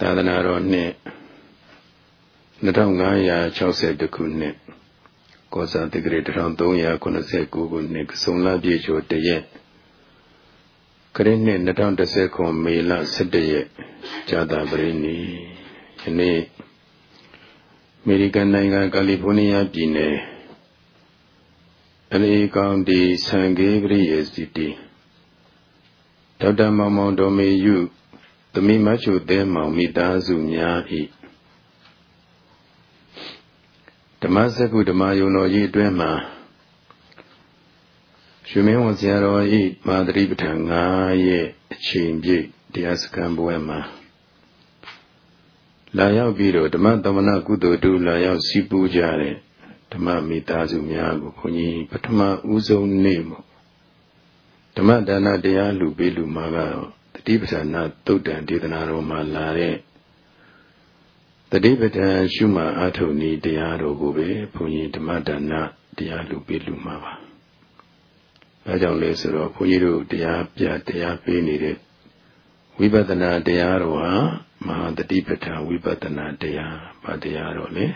သာသနာတော်နှစ်2560ခုနှစ်ကောဇာတိဂရေ1389ခုနှစ်ကစုံလပြည့်ကျော်တရက်ခရစ်နှစ်2010ခုမေလ17ရက်ဇာတာပရိနိယနေ့အမေရိကန်နိုင်ငံကယ်လီဖိုးနီးယားပြည်နယ်အလီကောင်တီဆန်ဂေဂရိယေစီတီဒေါက်တာမောင်မောင်တော်မေယု သမီးမချုသဲမောင်မိသားစုများဤဓမ္မစကုဓမ္မယုံတော်ကြီးအတွင်းမှာရှင်မင်းဝန်ဆရာတော်ဤမာသတိပဋ္ဌာန်9ရဲ့အချိန်ပြည့်တရားစခန်းပွဲမှာလာရောက်ပြီးတော့ဓမ္မသမဏကုသိုလ်တူလာရောက်စီပူကြတဲ့ဓမ္မမိသားစုများကိုခွန်ကြီးပထမဦးဆုံးနေ့မှာဓမ္မဒါနတရားလူပေးလူမှာကတော့ တတိပဌာနာသုတ်တံဒေသနာတော်မှာလာတဲ့တတိပဌာန်ရှုမှအာထုံဤတရားတော်ကိုပဲဘုန်းကြီးဓမ္မဒါနတရားလူပေးလူမှာပါ။အဲကြောင့်လဲဆိုတော့ဘုန်းကြီးတို့တရားပြတရားပေးနေတဲ့ဝိပဿနာတရားတော်ဟာမဟာတတိပဌာန်ဝိပဿနာတရားဘာတရားတော်လဲ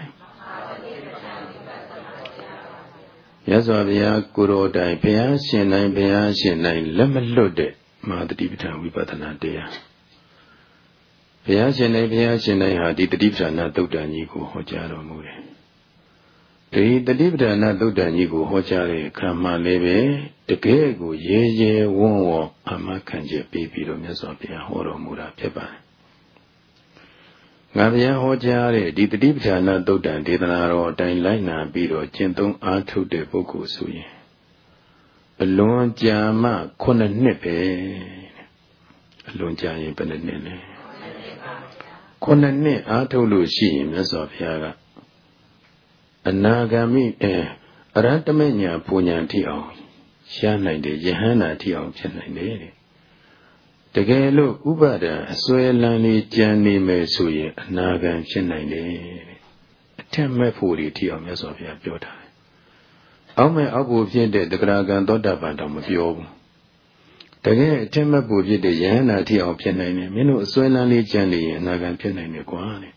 မြတ်စွာဘုရားကိုရောတိုင်ဘုရားရှင်နိုင်ဘုရားရှင်နိုင်လက်မလွတ်တဲ့ မဟာတတိပဌာန်ဝိပဿနာတရားဘုရားရှင်နိုင်ဘုရားရှင်နိုင်ဟာဒီတတိပဌာနာသုတ်တန်ကြီးကိုဟောကြားတော်မူတယ်ဒီတတိပဌာနာသုတ်တန်ကြီးကိုဟောကြားတဲ့အခါမှာလည်းပဲတကယ်ကိုရေရေဝွန်းဝွန်းအမခံချက်ပေးပြီးတော့မြတ်စွာဘုရားဟောတော်မူတာဖြစ်ပါတယ်ငါဗျာဟောကြားတဲ့ဒီတတိပဌာနာသုတ်တံဒေသနာတော်အတိုင်းလိုက်နာပြီးတော့ကျင့်သုံးအားထုတ်တဲ့ပုဂ္ဂိုလ်ဆိုရင် အလွန်ကြာမှခုနှစ်နှစ်ပဲအလွန်ကြာရင်ဘယ်နှစ်နှစ်လဲခုနှစ်နှစ်အားထုတ်လို့ရှိရင်မြတ်စွာဘုရားကအနာဂါမိအဲအရဟတမညာပူညာတိအောင်ရနိုင်တယ်ယဟန္တာတိအောင်ဖြစ်နိုင်တယ်တဲ့တကယ်လို့ဥပါဒံအစွဲလန်းလေးကြံနေမယ်ဆိုရင်အနာဂံဖြစ်နိုင်တယ်တဲ့အထက်မဲ့ဖို့ဒီတိအောင်မြတ်စွာဘုရားပြောထားတယ် အောက်မဲ့အောက်ဖို့ဖြစ်တဲ့တဂရကံသောတာပန်တော့မပြောဘူးတကယ်အထက်မဲ့ဖို့ဖြစ်တဲ့ယဟန္တာတိအောင်ဖြစ်နိုင်တယ်မင်းတို့အစွဲလန်းလေးကြံနေရင်အနာဂံဖြစ်နိုင်တယ်ကွာတဲ့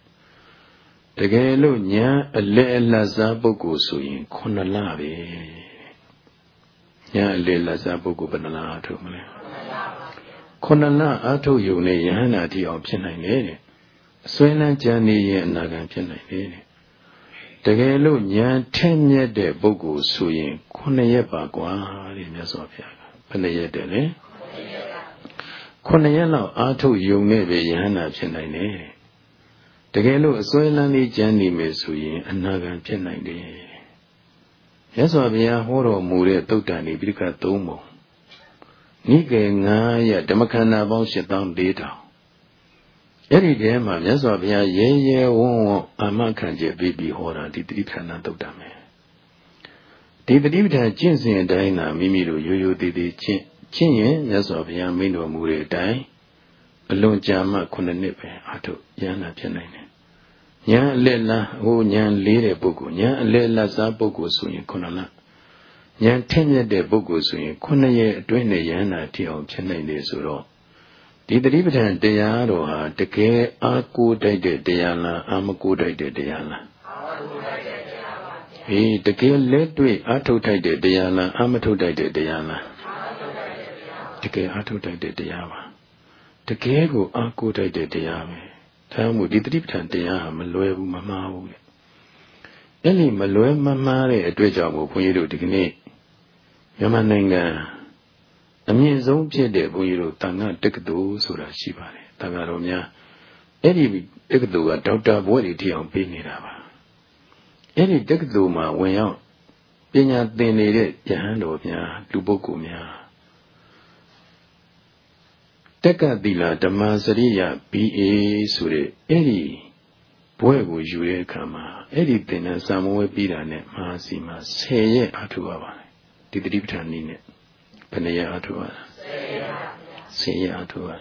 တကယ်လို့ညာအလဲအလတ်စားပုဂ္ဂိုလ်ဆိုရင်ခုနှစ်လပဲညာအလဲအလတ်စားပုဂ္ဂိုလ်ဘယ်နှလားထုတ်မလဲခုနှစ်လအထုတ်ယုံနဲ့ယဟန္တာတိအောင်ဖြစ်နိုင်တယ်တဲ့အစွဲလန်းကြံနေရင်အနာဂံဖြစ်နိုင်တယ်တဲ့ တကယ်လို့ဉာဏ်ထက်မြက်တဲ့ပုဂ္ဂိုလ်ဆိုရင်ခုနှစ်ရက်ပါကွာတဲ့မြတ်စွာဘုရားကဘယ်နှရက်တဲ့လဲခုနှစ်ရက်လောက်အာထုတ်ယုံနဲ့ပဲယဟန္တာဖြစ်နိုင်တယ်တကယ်လို့အစွဲလန်းလေးကြံနေမယ်ဆိုရင် အနာဂံဖြစ်နိုင်တယ်မြတ်စွာဘုရားဟောတော်မူတဲ့သုတ်တန်ဒီပိဋကသုံးပုံနိကေ900ဓမ္မခန္ဓာပေါင်း7400 အဲ့ဒီထဲမှာမြတ်စွာဘုရားရဲရဲဝံ့ဝံ့အာမခံချက်ပြီးပြီးဟောတာဒီတိဋ္ဌာဏသုတ်တမယ်ဒီတိဋ္ဌာန်ကျင့်စဉ်အတိုင်းသာမိမိတို့ရိုးရိုးသေးသေးကျင့်ကျင့်ရင်မြတ်စွာဘုရားမိန့်တော်မူတဲ့အတိုင်းအလွန်ကြာမှခုနှစ်နှစ်ပဲအထုရဟနာဖြစ်နိုင်တယ်ညာအလက်လားဟိုညာလေးတဲ့ပုဂ္ဂိုလ်ညာအလက်လားစားပုဂ္ဂိုလ်ဆိုရင်ခုနှစ်လဉာဏ်ထက်မြက်တဲ့ပုဂ္ဂိုလ်ဆိုရင်ခုနှစ်ရက်အတွင်းနဲ့ယန္တာတိအောင်ဖြစ်နိုင်တယ်ဆိုတော့ ဒီတတိပဋ္ဌာန်တရားတော်ဟာတကယ်အာကိုတိုက်တဲ့တရားလားအာမကိုတိုက်တဲ့တရားလားအာမကိုတိုက်တဲ့တရားပါဗျာဟေးတကယ်လက်တွေ့အာထုတ်တိုက်တဲ့တရားလားအာမထုတ်တိုက်တဲ့တရားလားအာထုတ်တိုက်တဲ့တရားတကယ်အာထုတ်တိုက်တဲ့တရားပါတကယ်ကိုအာကိုတိုက်တဲ့တရားပဲဒါမှမဟုတ်ဒီတတိပဋ္ဌာန်တရားဟာမလွယ်ဘူးမမှားဘူးလေအဲ့ဒီမလွယ်မမှားတဲ့အတွေ့အကြုံကိုဘုန်းကြီးတို့ဒီကနေ့မြန်မာနိုင်ငံ အမြင့်ဆုံးဖြစ်တဲ့ဘုန်းကြီးတို့တန်ခါတက္ကသိုလ်ဆိုတာရှိပါတယ်တန်ခါတော်များအဲ့ဒီတက္ကသိုလ်ကဒေါက်တာဘွဲ့တွေထီအောင်ပေးနေတာပါအဲ့ဒီတက္ကသိုလ်မှာဝင်ရောက်ပညာသင်နေတဲ့ယဟန်တော်များလူပုဂ္ဂိုလ်များတက္ကသီလာဓမ္မစရိယ BA ဆိုတဲ့အဲ့ဒီဘွဲ့ကိုယူတဲ့အခါမှာအဲ့ဒီသင်္นานစာမဝဲပြီးတာနဲ့မဟာစီမှာ10ရက်အထူပါပါတယ်ဒီတတိပဋ္ဌာန်နည်းနဲ့ ဘယ်နှရအထုရတာဆယ်ရအထုရ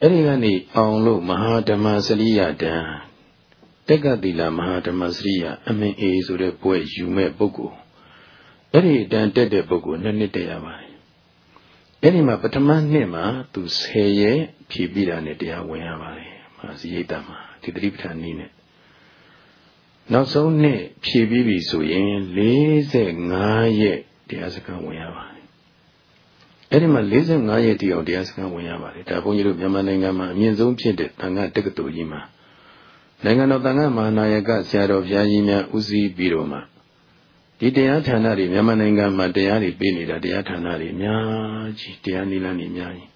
အဲ့ဒီကနေအောင်လို့မဟာဓမ္မစရိယတံတက္ကတိလာမဟာဓမ္မစရိယအမင်အေဆိုတဲ့ဘွဲ့ယူမဲ့ပုဂ္ဂိုလ်အဲ့ဒီတန်တက်တဲ့ပုဂ္ဂိုလ်နှစ်နှစ်တည်းရပါတယ်အဲ့ဒီမှာပထမနှစ်မှာသူ10ရက်ဖြည့်ပြီးတာနဲ့တရားဝင်ရပါတယ်မဇိယိတမှာဒီတတိပဋ္ဌာန်နည်းနဲ့နောက်ဆုံးနှစ်ဖြည့်ပြီးပြီဆိုရင်45ရက်တရားစခန်းဝင်ရပါတယ် အဲ့ဒီမှာ45ရက်တည်အောင်တရားစခန်းဝင်ရပါတယ်ဒါဘုန်းကြီးတို့မြန်မာနိုင်ငံမှာအမြင့်ဆုံးဖြစ်တဲ့တန်ခါတက္ကသိုလ်ကြီးမှာနိုင်ငံတော်တန်ခါမဟာနာယကဆရာတော်ဘုရားကြီးများဦးစီးပြီးတော့မှဒီတရားဌာနတွေမြန်မာနိုင်ငံမှာတရားတွေပေးနေတာတရားဌာနတွေအများကြီးတရားနိလန်းတွေအများကြီး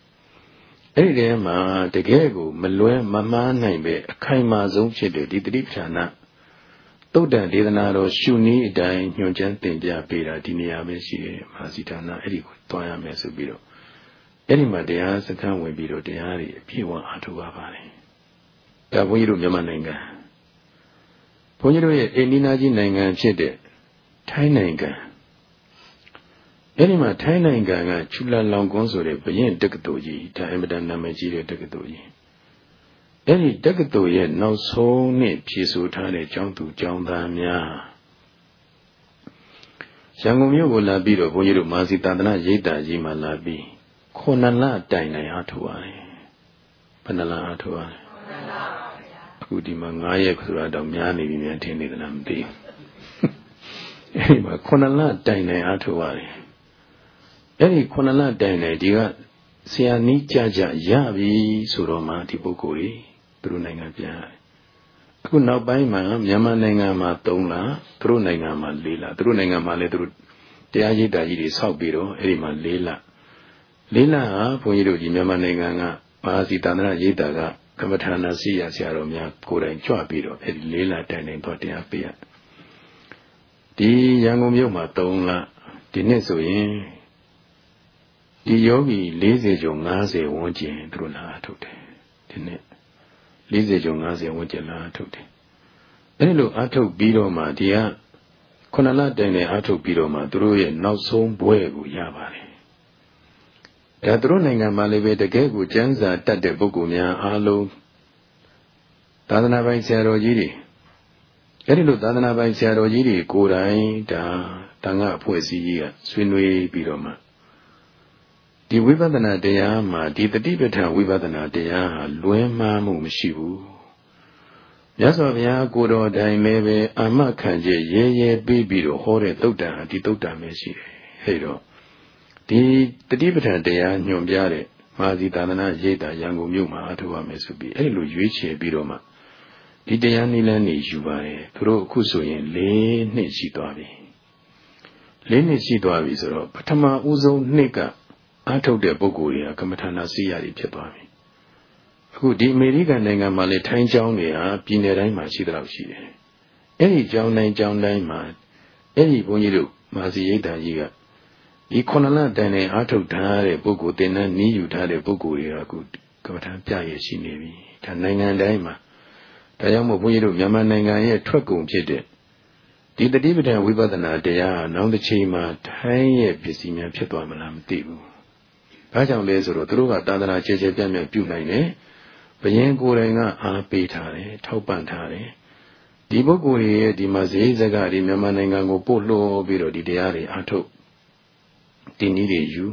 အဲ့ဒီထဲမှာတကယ်ကိုမလွဲမမှားနိုင်ပဲအခိုင်အမာဆုံးဖြစ်တဲ့ဒီတတိပဌာနတုတ်တန်ဒေသနာတော်ရှုနည်းအတိုင်းညွှန်ကြားတင်ပြပေးတာဒီနေရာပဲရှိတယ်မဟာစီဌာနအဲ့ဒီကို တွားရမယ်ဆိုပြီးတော့အဲ့ဒီမှာတရားစခန်းဝင်ပြီးတော့တရားတွေအပြည့်အဝအားထုတ်ပါပါတယ်ဒါဘုန်းကြီးတို့မြန်မာနိုင်ငံဘုန်းကြီးတို့ရဲ့အိန္ဒိနာကြီးနိုင်ငံဖြစ်တဲ့ထိုင်းနိုင်ငံအဲ့ဒီမှာထိုင်းနိုင်ငံကချူလာလောင်ကွန်းဆိုတဲ့ဘရင်တက္ကသိုလ်ကြီးဒါအင်မတန်နာမည်ကြီးတဲ့တက္ကသိုလ်ကြီးအဲ့ဒီတက္ကသိုလ်ရဲ့နောက်ဆုံးနှစ်ဖြည့်ဆို့ထားတဲ့ကျောင်းသူကျောင်းသားများ ရန်ကုန်မြို့ကိုလာပြီးတော့ဘုန်းကြီးတို့မာစီတန္တနာရိပ်တာကြီးမှာလာပြီးခုနှစ်လတိုင်တိုင်အားထုတ်ရတယ်ဘယ်နှလအားထုတ်ရတယ်အခုဒီမှာ9ရက်ဆိုတာတော့များနေပြီများထင်နေသလားမသိဘူးအဲဒီမှာခုနှစ်လတိုင်တိုင်အားထုတ်ရတယ်အဲ့ဒီခုနှစ်လတိုင်တိုင်ဒီကဆရာနီးကြကြရပြီဆိုတော့မှဒီပုဂ္ဂိုလ်ကြီးသူတို့နိုင်ငံပြန်ရတယ် အခုနောက်ပိုင်းမှာမြန်မာနိုင်ငံမှာ3လသူတို့နိုင်ငံမှာ4လသူတို့နိုင်ငံမှာလည်းသူတို့တရားရိပ်တာကြီးတွေဆောက်ပြီးတော့အဲ့ဒီမှာ4လ4လဟာဘုန်းကြီးတို့ဒီမြန်မာနိုင်ငံကမဟာစီတန္တရရိပ်တာကကမ္မထာနာစီရဆရာတော်များကိုယ်တိုင်ကြွပြီးတော့အဲ့ဒီ၄လတိုင်တိုင်တော့တရားပေးရဒီရန်ကုန်မြို့မှာ3လဒီနှစ်ဆိုရင်ဒီယောဂီ40ကျော်50ဝန်းကျင်သူတို့လာထုတ်တယ်ဒီနှစ် 40ကျော်50ဝန်းကျင်လာထုတ်တယ်အဲဒီလိုအထုတ်ပြီးတော့မှဒီကခုနလတိုင်နဲ့အထုတ်ပြီးတော့မှသူတို့ရဲ့နောက်ဆုံးဘွဲကိုရပါတယ်ဒါသူတို့နိုင်ငံမှာလည်းပဲတကယ်ကိုကျမ်းစာတတ်တဲ့ပုဂ္ဂိုလ်များအားလုံးသာသနာပိုင်ဆရာတော်ကြီးတွေအဲဒီလိုသာသနာပိုင်ဆရာတော်ကြီးတွေကိုယ်တိုင်ဒါတန်ခါအဖွဲ့အစည်းကြီးကဆွေးနွေးပြီးတော့မှ ဒီဝိပဿနာတရားမှာဒီတတိပဋ္ဌာန်ဝိပဿနာတရားဟာလွဲမှားမှုမရှိဘူးမြတ်စွာဘုရားကိုတော်တိုင်လည်းပဲအာမခံချက်ရဲရဲပြီးပြီးတော့ဟောတဲ့သုတ်တံဟာဒီသုတ်တံပဲရှိတယ်ဟဲ့တော့ဒီတတိပဋ္ဌာန်တရားညွှန်ပြတဲ့မာဇီသာသနာရိပ်တာရန်ကုန်မြို့မှာအထောက်ရမယ်ဆိုပြီးအဲ့လိုရွေးချယ်ပြီးတော့မှဒီတရားနိလန်းနေယူပါတယ်သူတို့အခုဆိုရင်၄နှစ်ရှိသွားပြီ၄နှစ်ရှိသွားပြီဆိုတော့ပထမဦးဆုံးနှစ်က အားထုတ်တဲ့ပုဂ္ဂိုလ်တွေကကမ္မထာနာစီရတွေဖြစ်သွားပြီအခုဒီအမေရိကန်နိုင်ငံမှာလည်းထိုင်းကျောင်းတွေဟာပြည်နယ်တိုင်းမှာရှိသလောက်ရှိတယ်အဲ့ဒီကျောင်းတိုင်းကျောင်းတိုင်းမှာအဲ့ဒီဘုန်းကြီးတို့မာစီရိတ်တန်ကြီးကဒီခုနလတန်နဲ့အားထုတ်ထားတဲ့ပုဂ္ဂိုလ်တင်တဲ့နီးယူထားတဲ့ပုဂ္ဂိုလ်တွေကအခုကမ္မထာပြရရှိနေပြီဒါနိုင်ငံတိုင်းမှာဒါကြောင့်မို့ဘုန်းကြီးတို့မြန်မာနိုင်ငံရဲ့ထွက်ကုန်ဖြစ်တဲ့ဒီတတိပဒံဝိပဿနာတရားနောက်တစ်ချိန်မှာထိုင်းရဲ့ပစ္စည်းများဖြစ်သွားမလားမသိဘူး။ ဘာကြောင့်လဲဆိုတော့သူတို့ကသာသနာခြေခြေပြန့်ပြန့်ပြုနိုင်တယ်။ဘယင်ကိုယ်တိုင်ကအားပေးထားတယ်ထောက်ပံ့ထားတယ်။ဒီပုဂ္ဂိုလ်ရဲ့ဒီမှာဇေယဇကဒီမြန်မာနိုင်ငံကိုပို့လို့ပြီးတော့ဒီတရားတွေအားထုတ်ဒီနည်းတွေယူ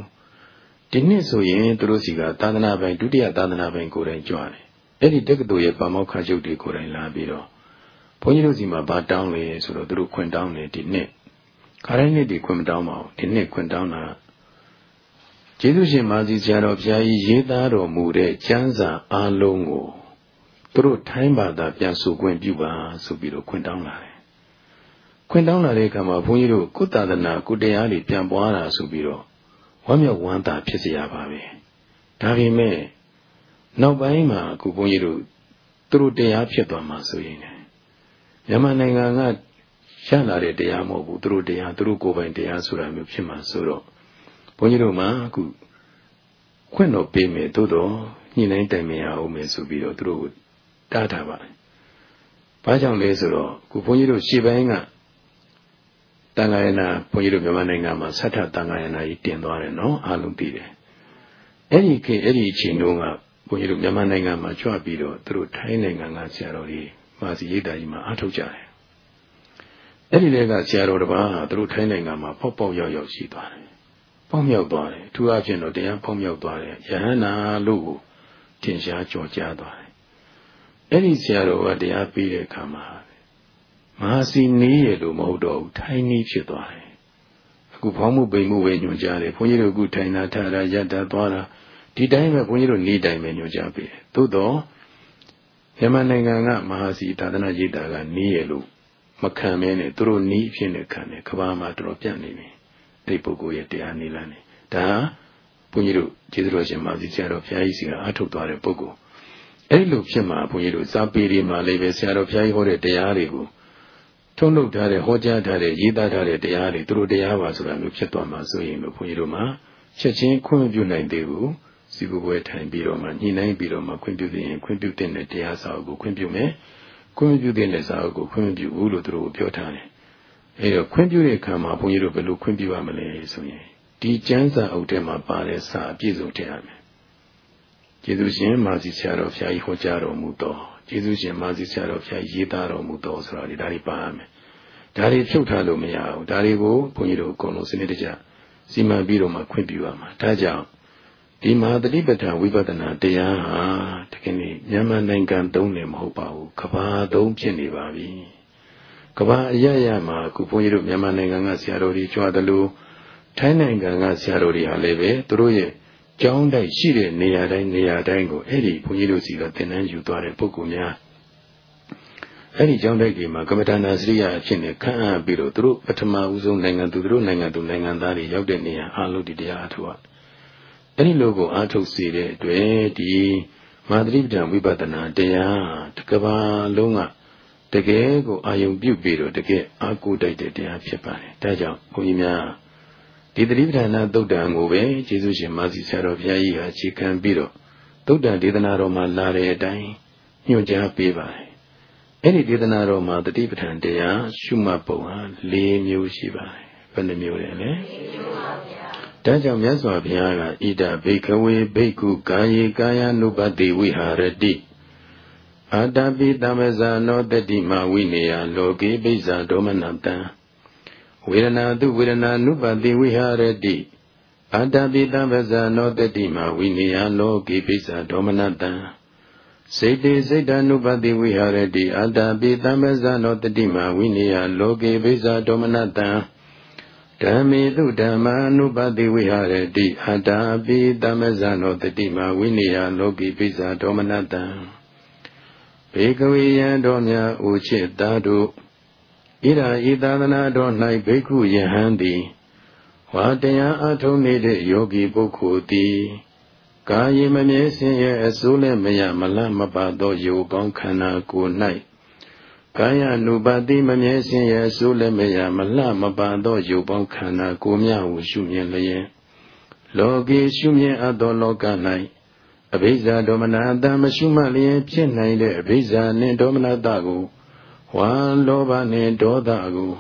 ဒီနှစ်ဆိုရင်သူတို့စီကသာသနာပိုင်ဒုတိယသာသနာပိုင်ကိုယ်တိုင်ကြွတယ်အဲ့ဒီတက္ကသိုလ်ရဲ့ပါမောက္ခချုပ်တွေကိုယ်တိုင်လာပြီးတော့ဘုန်းကြီးတို့စီမှာဘာတောင်းလဲဆိုတော့သူတို့ခွင့်တောင်းတယ်ဒီနှစ်ခါတိုင်းနှစ်ဒီခွင့်မတောင်းပါဘူးဒီနှစ်ခွင့်တောင်းတာ ကျေးဇူးရှင်မာစီဆရာတော်ဘုရားကြီးရေးသားတော်မူတဲ့ကျမ်းစာအလုံးကိုသူတို့ထိုင်းဘာသာပြန်ဆိုခွင့်ပြုပါဆိုပြီးတော့ခွင့်တောင်းလာတယ်ခွင့်တောင်းလာတဲ့အခါမှာဘုန်းကြီးတို့ကုသဒနာကုတရားတွေပြန်ပွားတာဆိုပြီးတော့ဝမ်းမြောက်ဝမ်းသာဖြစ်စေရပါပဲဒါပေမဲ့နောက်ပိုင်းမှာအခုဘုန်းကြီးတို့သူတို့တရားဖြစ်သွားမှာဆိုရင်မြန်မာနိုင်ငံကရလာတဲ့တရားမဟုတ်ဘူးသူတို့တရားသူတို့ကိုယ်ပိုင်တရားဆိုတာမျိုးဖြစ်မှာဆိုတော့ ဘုန်းကြီးတို့မှာအခုခွင့်တော်ပေးမယ်သို့တော့ညှိနှိုင်းတိုင်ပင်ရအောင်မယ်ဆိုပြီးတော့သူတို့ကိုတားထားပါတယ်။ဘာကြောင့်လဲဆိုတော့အခုဘုန်းကြီးတို့ရှေ့ပိုင်းကတန်ခါရနာဘုန်းကြီးတို့မြန်မာနိုင်ငံမှာဆဋ္ဌတန်ခါရနာကြီးတင်သွားတယ်နော်အားလုံးသိတယ်။အဲ့ဒီခေအဲ့ဒီအချိန်တုန်းကဘုန်းကြီးတို့မြန်မာနိုင်ငံမှာကြွပြီးတော့သူတို့ထိုင်းနိုင်ငံကဆရာတော်ကြီးမာစီရိတ်တာကြီးမှာအားထုတ်ကြတယ်။အဲ့ဒီတည်းကဆရာတော်တစ်ပါးဟာသူတို့ထိုင်းနိုင်ငံမှာပေါက်ပေါက်ရောက်ရောက်ရှိသွားတယ်။ ပေါက်မြောက်သွားတယ်။သူအချင်းတော့တရားပေါက်မြောက်သွားတယ်။ယဟန္တာလို့ထင်ရှားကြော်ကြားသွားတယ်။အဲ့ဒီဆရာတော်ကတရားပေးတဲ့အခါမှာမဟာစီနီးရလို့မဟုတ်တော့ဘူးထိုင်းနီးဖြစ်သွားတယ်အခုဘောင်းမှုပိန်မှုပဲညွှန်ကြားတယ်ဘုန်းကြီးတို့အခုထိုင်တာထတာရတာသွားတာဒီတိုင်းပဲဘုန်းကြီးတို့နေတိုင်းပဲညွှန်ကြားပေးတယ်သို့တော့မြန်မာနိုင်ငံကမဟာစီသာသနာရေးတာကနီးရလို့မခံမဲနဲ့သူတို့နီးဖြစ်နေခံတယ်ကဘာမှာတော်တော်ပြတ်နေပြီ အဲ့ပုဂ္ဂိုလ်ရဲ့တရားနေလာနေဒါဘုန်းကြီးတို့ကျေးဇူးတော်ရှင်မာစီဆရာတော်ဘုရားကြီးစီကအထုတ်သွားတဲ့ပုဂ္ဂိုလ်အဲ့လိုဖြစ်မှာဘုန်းကြီးတို့စာပေတွေမှာလည်းပဲဆရာတော်ဘုရားကြီးဟောတဲ့တရားတွေကိုထုံးလုပ်ထားတဲ့ဟောကြားထားတဲ့ရေးသားထားတဲ့တရားတွေသူတို့တရားပါဆိုတာမျိုးဖြစ်သွားမှာဆိုရင်လို့ဘုန်းကြီးတို့မှာချက်ချင်းခွင့်ပြုနိုင်သေးဘူးစီကူပွဲထိုင်ပြီးတော့မှညှိနှိုင်းပြီးတော့မှခွင့်ပြုသိရင်ခွင့်ပြုတဲ့တရားစာအုပ်ကိုခွင့်ပြုမယ်ခွင့်ပြုတဲ့စာအုပ်ကိုခွင့်ပြုဘူးလို့သူတို့ပြောထားတယ် အဲတော့ခွင့်ပြုတဲ့အခါမှာဘုန်းကြီးတို့ဘယ်လိုခွင့်ပြုရမလဲဆိုရင်ဒီကျမ်းစာအုပ်ထဲမှာပါတဲ့စာအပြည့်စုံထည့်ရမယ်ကျေးဇူးရှင်မာစီဆရာတော်ဘုရားကြီးဟောကြားတော်မူတော်ကျေးဇူးရှင်မာစီဆရာတော်ဘုရားရေးသားတော်မူတော်ဆိုတာဒီဒါတွေပါရမယ်ဒါတွေဖြုတ်ထားလို့မရဘူးဒါတွေကိုဘုန်းကြီးတို့အကုန်လုံးစနစ်တကျစီမံပြီးတော့မှခွင့်ပြုရမှာဒါကြောင့်ဒီမဟာတတိပဋ္ဌာဝိပဿနာတရားဟာတကယ်นี่မြန်မာနိုင်ငံသုံးနေမဟုတ်ပါဘူးကဘာသုံးဖြစ်နေပါပြီ ကဘာအရရမှာအခုဘုန်းကြီးတို့မြန်မာနိုင်ငံကဆရာတော်တွေကြွားတယ်လို့ထိုင်းနိုင်ငံကဆရာတော်တွေဟာလည်းပဲသူတို့ရဲ့ကျောင်းတိုက်ရှိတဲ့နေရာတိုင်းနေရာတိုင်းကိုအဲ့ဒီဘုန်းကြီးတို့စီကသင်တန်းယူသွားတဲ့ပုဂ္ဂိုလ်များအဲ့ဒီကျောင်းတိုက်တွေမှာကမ္မဋ္ဌာန်းစရိယာအဖြစ်နဲ့ခန့်အပ်ပြီးတော့သူတို့ပထမဦးဆုံးနိုင်ငံသူတို့နိုင်ငံသူနိုင်ငံသားတွေရောက်တဲ့နေရာအားလုံးဒီတရားအထောက်အဲ့ဒီလိုကိုအားထုတ်စေတဲ့အတွက်ဒီမာသရိပဒံဝိပဿနာတရားတကဘာလုံးက တကယ်ကိုအာယုံပြုတ်ပြီးတော့တကယ်အာကိုတိုက်တဲ့တရားဖြစ်ပါတယ်ဒါကြောင့်ဘုန်းကြီးများဒီသတိပဋ္ဌာန်သုတ်တံကိုပဲကျေးဇူးရှင်မာစီဆရာတော်ဘုရားကြီးဟာခြေခံပြီးတော့သုတ်တံဒေသနာတော်မှာလာတဲ့အတိုင်းညွှန်ကြားပေးပါတယ်အဲ့ဒီဒေသနာတော်မှာတတိပဋ္ဌာန်တရားရှုမှတ်ပုံဟာ၄မျိုးရှိပါတယ်ဘယ်နှမျိုးလဲလဲဒါကြောင့်မြတ်စွာဘုရားကဣဒဘိကဝေဘိက္ခုကာယေကာယ ानु ပတိဝိဟာရတိ အာတပိတမဇာနောတတိမဝိနေယလောကေပိဇာဒေါမနတံဝေဒနာတုဝေဒနာနုပတိဝိဟာရတိအာတပိတမဇာနောတတိမဝိနေယလောကေပိဇာဒေါမနတံစေတေစိတ်တ ानु ပတိဝိဟာရတိအာတပိတမဇာနောတတိမဝိနေယလောကေပိဇာဒေါမနတံဓမ္မေတုဓမ္မာနုပတိဝိဟာရတိအတ္တာပိတမဇ္ဇနောတတိမဝိနိယလောကိပိစ္ဆာဒေါမနတံ ဘေကဝေယံတော်များဥချစ်သားတို့ဣရာဤသာသနာတော်၌ဘိက္ခုယဟန်သည်ဝါတရားအထုံးနေတဲ့ယောဂီပုဂ္ဂိုလ်သည်ကာယမမြဲစင်ရဲ့အစိုးလည်းမရမလတ်မပါသောယောကောင်းခန္ဓာကိုယ်၌ကာယ ानु ပါတိမမြဲခြင်းရဲ့ဆိုးလည်းမရမလှမပန်သောရုပ်ပေါင်းခန္ဓာကိုယ်များကိုရှုမြင်လျင်လောကေရှုမြင်အပ်သောလောက၌ အဘိဇာဒေါမနတမရှုမှလျင်ဖြစ်နိုင်တဲ့အဘိဇာနှင့်ဒေါမနတကိုဝါလောဘနှင့်ဒေါသကို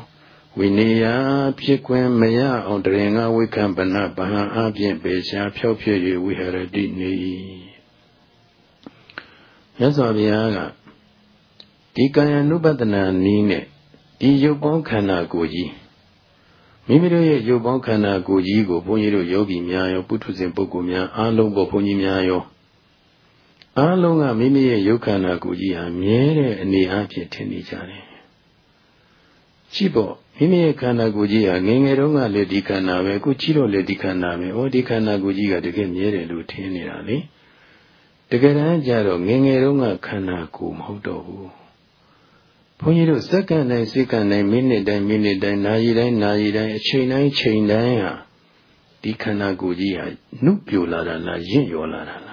ဝိနည်းဖြစ်ခွင့်မရအောင်တရင်ကဝိခံပနဗဟံအပြင်ပေရှားဖြောက်ဖြစ်၍ဝိဟရတိနေ၏မြတ်စွာဘုရားကဒီကာယ ानु ပဒနာနည်းနဲ့ဒီရုပ်ပေါင်းခန္ဓာကိုယ်ကြီးမိမိတို့ရဲ့ရုပ်ပေါင်းခန္ဓာကိုယ်ကြီးကိုဘုန်းကြီးတို့ယောဂီများရောပုထုဇဉ်ပုဂ္ဂိုလ်များအားလုံးပေါ်ဘုန်းကြီးများရော အားလုံးကမိမိရဲ့ရုပ်ခန္ဓာကိုယ်ကြီးဟာမြဲတဲ့အနေအချင်းထင်နေကြတယ်။ကြည့်ပေါ့မိမိရဲ့ခန္ဓာကိုယ်ကြီးဟာငငယ်တုန်းကလည်းဒီခန္ဓာပဲအခုကြည့်တော့လည်းဒီခန္ဓာပဲ။ဩဒီခန္ဓာကိုယ်ကြီးကတကယ်မြဲတယ်လို့ထင်နေတာလေ။တကယ်တမ်းကျတော့ငငယ်တုန်းကခန္ဓာကိုယ်မဟုတ်တော့ဘူး။ဘုန်းကြီးတို့စက္ကန့်တိုင်းစက္ကန့်တိုင်းမိနစ်တိုင်းမိနစ်တိုင်းနာရီတိုင်းနာရီတိုင်းအချိန်တိုင်းချိန်တိုင်းဟာဒီခန္ဓာကိုယ်ကြီးဟာနှုတ်ပြိုလာတာလားရင့်ရော်လာတာလား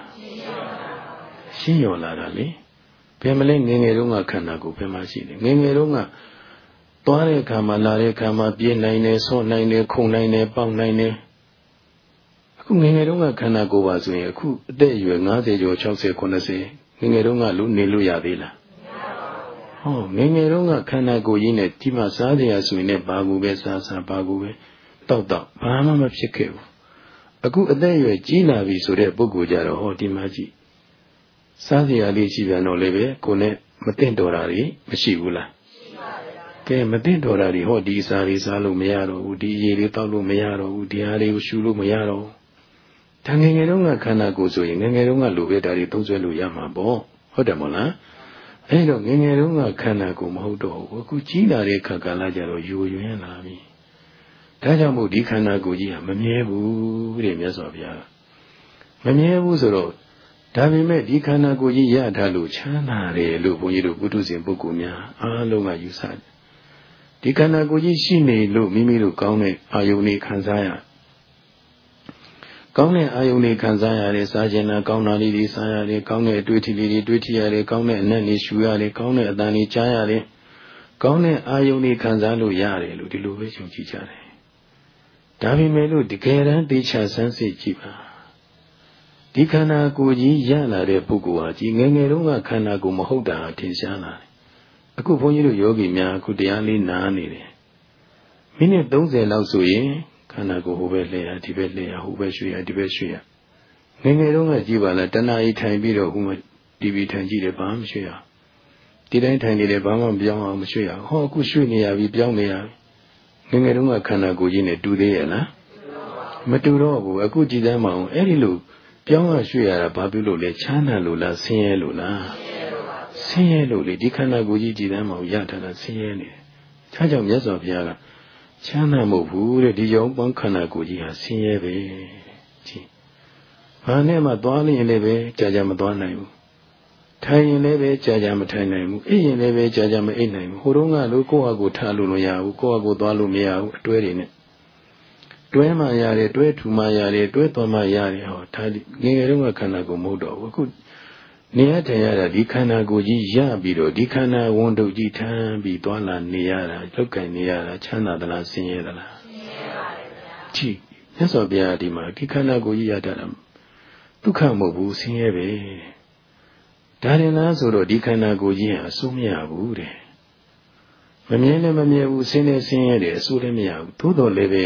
ရှင်းရော်လာတာလေဘယ်မလဲငငယ်တုန်းကခန္ဓာကိုယ်ဘယ်မှာရှိတယ်ငငယ်တုန်းကသွားတဲ့အခါမှာလာတဲ့အခါမှာပြေးနိုင်တယ်ဆော့နိုင်တယ်ခုန်နိုင်တယ်ပေါက်နိုင်တယ်အခုငငယ်တုန်းကခန္ဓာကိုယ်ပါဆိုရင်အခုအသက်အရွယ်50ကျော်60 90ငငယ်တုန်းကလူနေလို့ရသေးလားဟောငငယ်တုန်းကခန္ဓာကိုယ်ကြီးနဲ့ဒီမှာစားတရားဆိုရင်လည်းဘာကူပဲစားစားဘာကူပဲတောက်တောက်ဘာမှမဖြစ်ခဲ့ဘူးအခုအသက်အရွယ်ကြီးလာပြီဆိုတဲ့ပုဂ္ဂိုလ်ကြတော့ဟောဒီမှာကြည့် စားတရားလေးရှိပြန်တော့လည်းပဲကိုယ်နဲ့မသိတော်တာတွေမရှိဘူးလားကဲမသိတော်တာတွေဟောဒီစားလေးစားလို့မရတော့ဘူးဒီရေလေးတောက်လို့မရတော့ဘူးဒီဟာလေးကိုရှူလို့မရတော့ဘူးဒါငငယ်တုန်းကခန္ဓာကိုယ်ဆိုရင်ငငယ်တုန်းကလိုပဲဒါတွေသုံးဆွဲလို့ရမှာပေါ့ဟုတ်တယ်မို့လားအဲ့တော့ငငယ်တုန်းကခန္ဓာကိုယ်မဟုတ်တော့ဘူးအခုကြီးလာတဲ့ခါကာလကျတော့ယူယွင်းလာပြီဒါကြောင့်မို့ဒီခန္ဓာကိုယ်ကြီးဟာမမြဲဘူးတဲ့မြတ်စွာဘုရားမမြဲဘူးဆိုတော့ ဒါပေမဲ့ဒီခန္ဓာကိုယ်ကြီးရထားလို့ချမ်းသာတယ်လို့ဘုန်းကြီးတို့ပုထုဇဉ်ပုဂ္ဂိုလ်များအားလုံးကယူဆတယ်ဒီခန္ဓာကိုယ်ကြီးရှိနေလို့မိမိတို့ကောင်းတဲ့အာယုန်တွေခံစားရကောင်းတဲ့အာယုန်တွေခံစားရတယ်စားခြင်းနဲ့ကောင်းတာလေးတွေစားရတယ်ကောင်းတဲ့အတွေ့အထိလေးတွေတွေ့ထိရတယ်ကောင်းတဲ့အနက်တွေရှူရတယ်ကောင်းတဲ့အတန်တွေကြားရတယ်ကောင်းတဲ့အာယုန်တွေခံစားလို့ရတယ်လို့ဒီလိုပဲယုံကြည်ကြတယ်ဒါပေမဲ့လို့တကယ်တမ်းတေချာဆန်းစစ်ကြည့်ပါ ဒီခန္ဓာကိုယ်ကြီးရလာတဲ့ပုဂ္ဂိုလ်ဟာဒီငယ်ငယ်တုန်းကခန္ဓာကိုယ်မဟုတ်တာထင်ရှားလာတယ်အခုဘုန်းကြီးတို့ယောဂီများအခုတရားလေးနားနေတယ်မိနစ်30လောက်ဆိုရင်ခန္ဓာကိုယ်ဟိုဘက်လှည့်ရဒီဘက်လှည့်ရဟိုဘက်ရွှေ့ရဒီဘက်ရွှေ့ရငယ်ငယ်တုန်းကကြည့်ပါလားတဏှာကြီးထိုင်ပြီးတော့ဟိုမှာတီဗီထိုင်ကြည့်တယ်ဘာမှမရွှေ့ရဒီတိုင်းထိုင်နေတယ်ဘာမှမပြောင်းအောင်မရွှေ့ရဟောအခုရွှေ့နေရပြီပြောင်းနေရပြီငယ်ငယ်တုန်းကခန္ဓာကိုယ်ကြီးနဲ့တူသေးရဲ့လားမတူတော့ဘူးအခုကြည်တမ်းမအောင်အဲ့ဒီလို ပြောင်းရရွှေ့ရတာဘာဖြစ်လို့လဲချမ်းသာလို့လားဆင်းရဲလို့လားဆင်းရဲလို့လေဒီခန္ဓာကိုယ်ကြီးကြည်တမ်းမအောင်ရထားတာဆင်းရဲနေတယ်။ဒါကြောင့်မြတ်စွာဘုရားကချမ်းသာမဟုတ်ဘူးတဲ့ဒီကြောင့်ပေါင်းခန္ဓာကိုယ်ကြီးဟာဆင်းရဲပဲကြည့်ဘာနဲ့မှသွားလို့ရင်လည်းပဲကြာကြာမသွားနိုင်ဘူးထိုင်ရင်လည်းပဲကြာကြာမထိုင်နိုင်ဘူးအိပ်ရင်လည်းပဲကြာကြာမအိပ်နိုင်ဘူးဟိုတုန်းကလို့ကိုယ့်ဟာကိုယ်ထားလို့မရဘူးကိုယ့်ဟာကိုယ်သွားလို့မရဘူးအတွဲတွေနဲ့ တွဲမှရတယ်တွဲထူမှရတယ်တွဲတော်မှရတယ်ဟောဒါငယ်ငယ်တုန်းကခန္ဓာကိုယ်မဟုတ်တော့ဘူးအခုနေရထိုင်ရတာဒီခန္ဓာကိုယ်ကြီးရပြီးတော့ဒီခန္ဓာဝန်တုပ်ကြီးထမ်းပြီးသွားလာနေရတာလောက်ကင်နေရတာချမ်းသာသလားဆင်းရဲသလားဆင်းရဲပါဗျာကြည့်မြတ်စွာဘုရားဒီမှာဒီခန္ဓာကိုယ်ကြီးရတာဒုက္ခမဟုတ်ဘူးဆင်းရဲပဲဒါရင်လားဆိုတော့ဒီခန္ဓာကိုယ်ကြီးဟာအစိုးမရဘူးတဲ့မမြဲလည်းမမြဲဘူးဆင်းလည်းဆင်းရဲတယ်အစိုးလည်းမရဘူးသို့တော်လည်းပဲ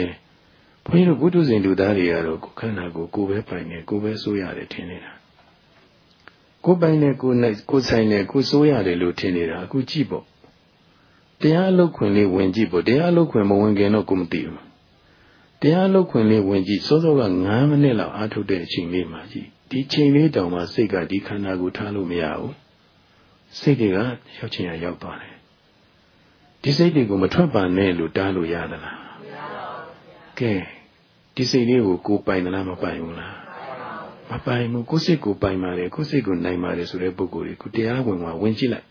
ဘုန်းကြီးတို့ဘုဒ္ဓဇင်လူသားတွေကတော့ကိုယ်ခန္ဓာကိုယ်ကိုယ်ပဲပိုင်နေကိုယ်ပဲစိုးရတယ်ထင်နေတာကိုပိုင်နဲ့ကိုနိုင်ကိုဆိုင်နဲ့ကိုစိုးရတယ်လို့ထင်နေတာအခုကြည့်ပေါ့တရားအလုပ်ခွင်လေးဝင်ကြည့်ပေါ့တရားအလုပ်ခွင်မဝင်ခင်တော့ကိုမသိဘူးတရားအလုပ်ခွင်လေးဝင်ကြည့်စောစောက9မိနစ်လောက်အားထုတ်တဲ့အချိန်လေးမှာကြည့်ဒီချိန်လေးတောင်မှစိတ်ကဒီခန္ဓာကိုထားလို့မရဘူးစိတ်တွေကရောက်ချင်ရရောက်သွားတယ်ဒီစိတ်တွေကိုမထွက်ပါနဲ့လို့တားလို့ရသလားမရပါဘူး ကဲဒီစိတ်လေးကိုကိုပိုင်သလားမပိုင်ဘူးလားမပိုင်ဘူးကိုယ်စိတ်ကိုပိုင်ပါတယ်ကိုယ်စိတ်ကိုနိုင်ပါတယ်ဆိုတဲ့ပုဂ္ဂိုလ်တွေကိုတရားဝင်မှာဝင်ကြည့်လိုက်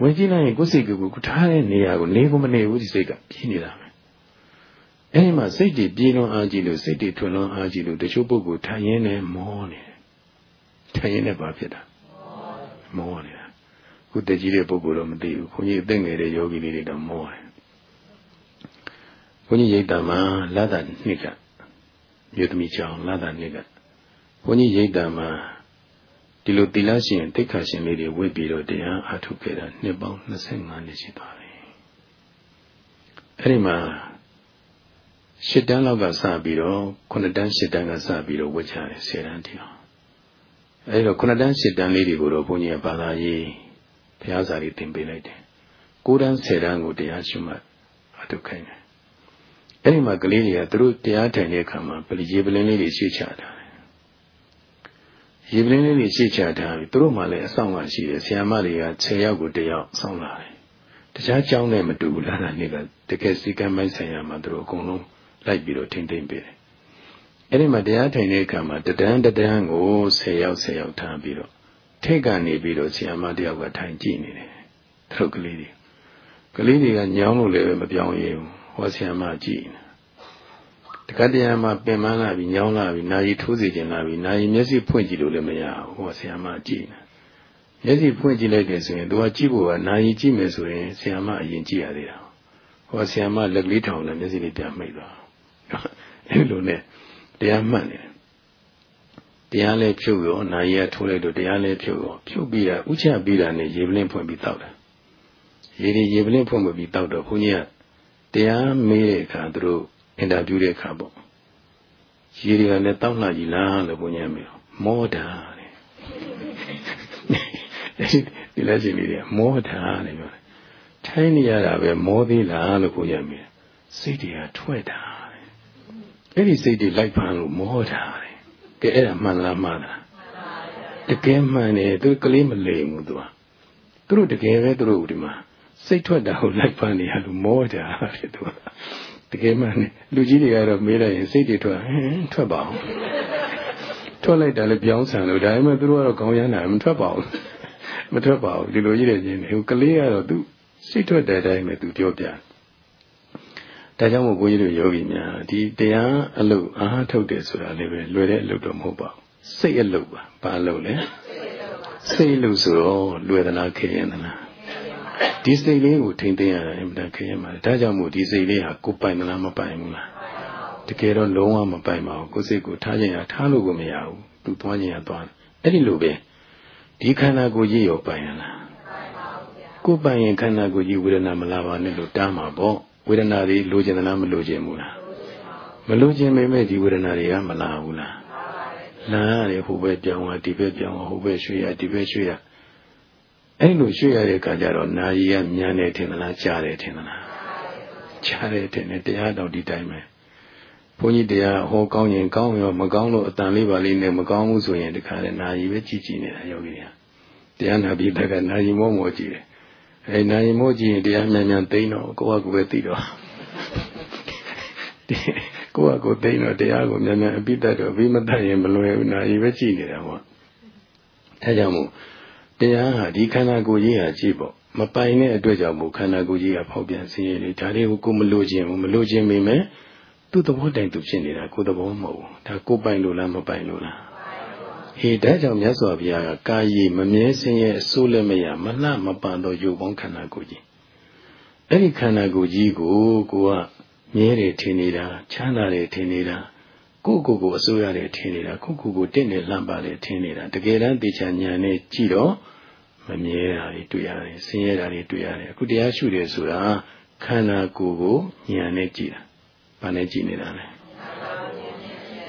ဝင်ကြည့်လိုက်ရင်ကိုယ်စိတ်ကိုကိုထားတဲ့နေရာကိုနေကိုမနေဘူးဒီစိတ်ကပြင်းနေတာပဲအဲဒီမှာစိတ်တွေပြေးလွန်အားကြည့်လို့စိတ်တွေထွန်းလွန်အားကြည့်လို့တချို့ပုဂ္ဂိုလ်ထိုင်ရင်းနဲ့မောနေတယ်ထိုင်ရင်းနဲ့ဘာဖြစ်တာမောနေတာခုတကြီးတဲ့ပုဂ္ဂိုလ်တော့မသိဘူးခွန်ကြီးအသက်ငယ်တဲ့ယောဂီလေးတွေတော့မောတယ် ခွန်ကြီးရိတ်တံမှာလာတာနှစ်ကမြို့သမီးချောင်းလာတာနှစ်ကဘုန်းကြီးရိတ်တံမှာဒီလိုသီလရှင်တိတ်ခါရှင်လေးတွေဝိပြီးတော့တရားအားထုတ်ခဲ့တာနှစ်ပေါင်း25နှစ်ရှိသွားပြီအဲ့ဒီမှာရှစ်တန်းလောက်ကစပြီးတော့ခုနှစ်တန်းရှစ်တန်းကစပြီးတော့ဝတ်ချတယ်ဆယ်တန်းတိအောင်အဲ့တော့ခုနှစ်တန်းရှစ်တန်းလေးတွေကိုတော့ဘုန်းကြီးကဘာသာရေးဘုရားစာတွေသင်ပေးလိုက်တယ်ကိုးတန်းဆယ်တန်းကိုတရားရှိမှအားထုတ်ခိုင်းတယ် အဲ့ဒီမှာကလေးတွေကသူတို့တရားထိုင်တဲ့အခါမှာပလီရေပလင်းလေးတွေရှေ့ချတာရေပလင်းလေးတွေရှေ့ချထားပြီသူတို့မှလည်းအဆောင်ကရှိတယ်ဆရာမတွေက10ယောက်ကိုတယောက်ဆောင်လာတယ်တခြားကျောင်းနဲ့မတူဘူးလားဒါနေ့ကတကယ်စီကံမိုင်းဆိုင်ရာမှာသူတို့အကုန်လုံးလိုက်ပြီးတော့ထိမ့်သိမ့်ပေးတယ်အဲ့ဒီမှာတရားထိုင်တဲ့အခါမှာတဒန်းတဒန်းကို10ယောက်10ယောက်ထားပြီးတော့ထိတ်ကနေပြီးတော့ဆရာမတယောက်ကထိုင်ကြည့်နေတယ်သူတို့ကလေးတွေကလေးတွေကညောင်းလို့လည်းမပြောင်းရဘူး ဟောဆရာမကြည့်နေတခါတရံမှာပင်မလာပြီးညောင်းလာပြီးနာရီထိုးစီကျင်လာပြီးနာရီမျက်စိဖွင့်ကြည့်လို့လည်းမရဘူးဟောဆရာမကြည့်နေမျက်စိဖွင့်ကြည့်လိုက်တယ်ဆိုရင်သူကကြည့်ဖို့ကနာရီကြည့်မယ်ဆိုရင်ဆရာမအရင်ကြည့်ရသေးတာဟောဆရာမလက်ကလေးထောင်လည်းမျက်စိလေးပြန်မိတ်သွားအဲ့လိုနဲ့တရားမှတ်နေတယ်တရားလည်းဖြုတ်ရောနာရီကထိုးလိုက်တော့တရားလည်းဖြုတ်ရောဖြုတ်ပြီးတာဥချပြီးတာနဲ့ရေပလင်းဖွင့်ပြီးတောက်တယ်ရေဒီရေပလင်းဖွင့်ပြီးတောက်တော့ဘုန်းကြီးက တရားမေးတဲ့အခါသူတို့အင်တာဗျူးတဲ့အခါပေါ့ရေတွေကလည်းတောက်လှကြီးလားလို့ဘုန်းကြီးမေးမောတာတဲ့ဒီလက်ရှိလေးတွေမောတာတဲ့ပြောတယ်ထိုင်းနေရတာပဲမောသေးလားလို့ဘုန်းကြီးမေးစိတ်တွေကထွက်တာတဲ့အဲ့ဒီစိတ်တွေလိုက်ဖမ်းလို့မောတာတဲ့ကဲအဲ့ဒါမှန်လားမှားလားတကယ်မှန်တယ်သူကလေးမလိမ်ဘူးသူကသူတို့တကယ်ပဲသူတို့ဒီမှာ စိတ်ထွက်တာကိုလိုက်ပါနေရလို့မောကြတယ်သူတကယ်မှねလူကြီးတွေကတော့မေးလိုက်ရင်စိတ်တွေထွက်ဟင်းထွက်ပါအောင်ထွက်လိုက်တာလည်းပြောင်းဆန်လို့ဒါပေမဲ့သူတို့ကတော့ခေါင်းရမ်းတာမထွက်ပါဘူးမထွက်ပါဘူးဒီလိုကြီးတဲ့ချင်းဟိုကလေးကတော့သူစိတ်ထွက်တဲ့အတိုင်းပဲသူပြောပြဒါကြောင့်မို့ကိုကြီးတို့ယောဂီများဒီတရားအလုပ်အားထုတ်တယ်ဆိုတာလည်းပဲလွယ်တဲ့အလုပ်တော့မဟုတ်ပါဘူးစိတ်အလုပ်ပါဘာအလုပ်လဲစိတ်အလုပ်ဆိုတော့လွယ်သလားခေရင်သလား ဒီစိတ်လေးကိုထိမ့်သိမ်းရတာအင်မတန်ခေရင်ပါတယ်ဒါကြောင့်မို့ဒီစိတ်လေးဟာကိုပိုင်သလားမပိုင်ဘူးလားတကယ်တော့လုံးဝမပိုင်ပါဘူးကိုယ်စိတ်ကိုထားခြင်းဟာထားလို့ကိုမရဘူးသူသွားခြင်းဟာသွားတယ်အဲ့ဒီလိုပဲဒီခန္ဓာကိုယ်ကြီးရောပိုင်ရလားကိုပိုင်ရင်ခန္ဓာကိုယ်ကြီးဝေဒနာမလာပါနဲ့လို့တားမှာပေါ့ဝေဒနာတွေလိုချင်သလားမလိုချင်ဘူးလားမလိုချင်ပေမဲ့ဒီဝေဒနာတွေကမလာဘူးလားလာရတယ်ဟိုဘက်ပြောင်းသွားဒီဘက်ပြောင်းသွားဟိုဘက်ရွှေ့ရဒီဘက်ရွှေ့ရ အဲ့လိုရွှေ့ရတဲ့အခါကျတော့နာရီကမြန်နေထင်သလားကြားတယ်ထင်သလားကြားတယ်ထင်တယ်တရားတော်ဒီတိုင်းပဲဘုန်းကြီးတရားဟောကောင်းရင်ကောင်းရောမကောင်းလို့အတန်လေးပါလေးနဲ့မကောင်းဘူးဆိုရင်တခါလေနာရီပဲကြည်ကြည်နေတာယောဂီများတရားနာပြီးတက်ကနာရီမောမောကြည့်တယ်အဲနာရီမောကြည့်ရင်တရားမြန်မြန်သိတော့ကိုယ့်ဟာကိုယ်ပဲသိတော့ကိုယ့်ဟာကိုယ်သိတော့တရားကိုမြန်မြန်အပိတတ်တော့ပြီးမတတ်ရင်မလွယ်ဘူးနာရီပဲကြည့်နေတာပေါ့အဲကြောင့်မို့ တရားဟာဒီခန္ဓာကိုယ်ကြီးဟာကြည့်ပေါ့မပိုင်တဲ့အတွက်ကြောင့်မို့ခန္ဓာကိုယ်ကြီးကဖောက်ပြန်စင်းရည်ဒါလေးကိုကိုမလိုချင်ဘူးမလိုချင်မိမယ်သူ့သဘောတိုင်သူဖြစ်နေတာကိုယ်သဘောမဟုတ်ဘူးဒါကိုပိုင်လို့လားမပိုင်လို့လားဟေဒါကြောင့်မြတ်စွာဘုရားကကာယီမမြဲစင်းရဲ့အစိုးလည်းမရမလှမပန်တော့ရုပ်ပေါင်းခန္ဓာကိုယ်ကြီးအဲ့ဒီခန္ဓာကိုယ်ကြီးကိုကိုကမြဲတယ်ထင်နေတာချမ်းသာတယ်ထင်နေတာ ကိုကိုကိုအစိုးရတယ်ထင်နေတာကိုကိုကိုတင့်တယ်လှမ်းပါတယ်ထင်နေတာတကယ်တမ်းတေချာညာနဲ့ကြည့်တော့မမြဲတာတွေတွေ့ရတယ်ဆင်းရဲတာတွေတွေ့ရတယ်အခုတရားရှုတယ်ဆိုတာခန္ဓာကိုယ်ကိုညာနဲ့ကြည့်တာဘာနဲ့ကြည့်နေတာလဲ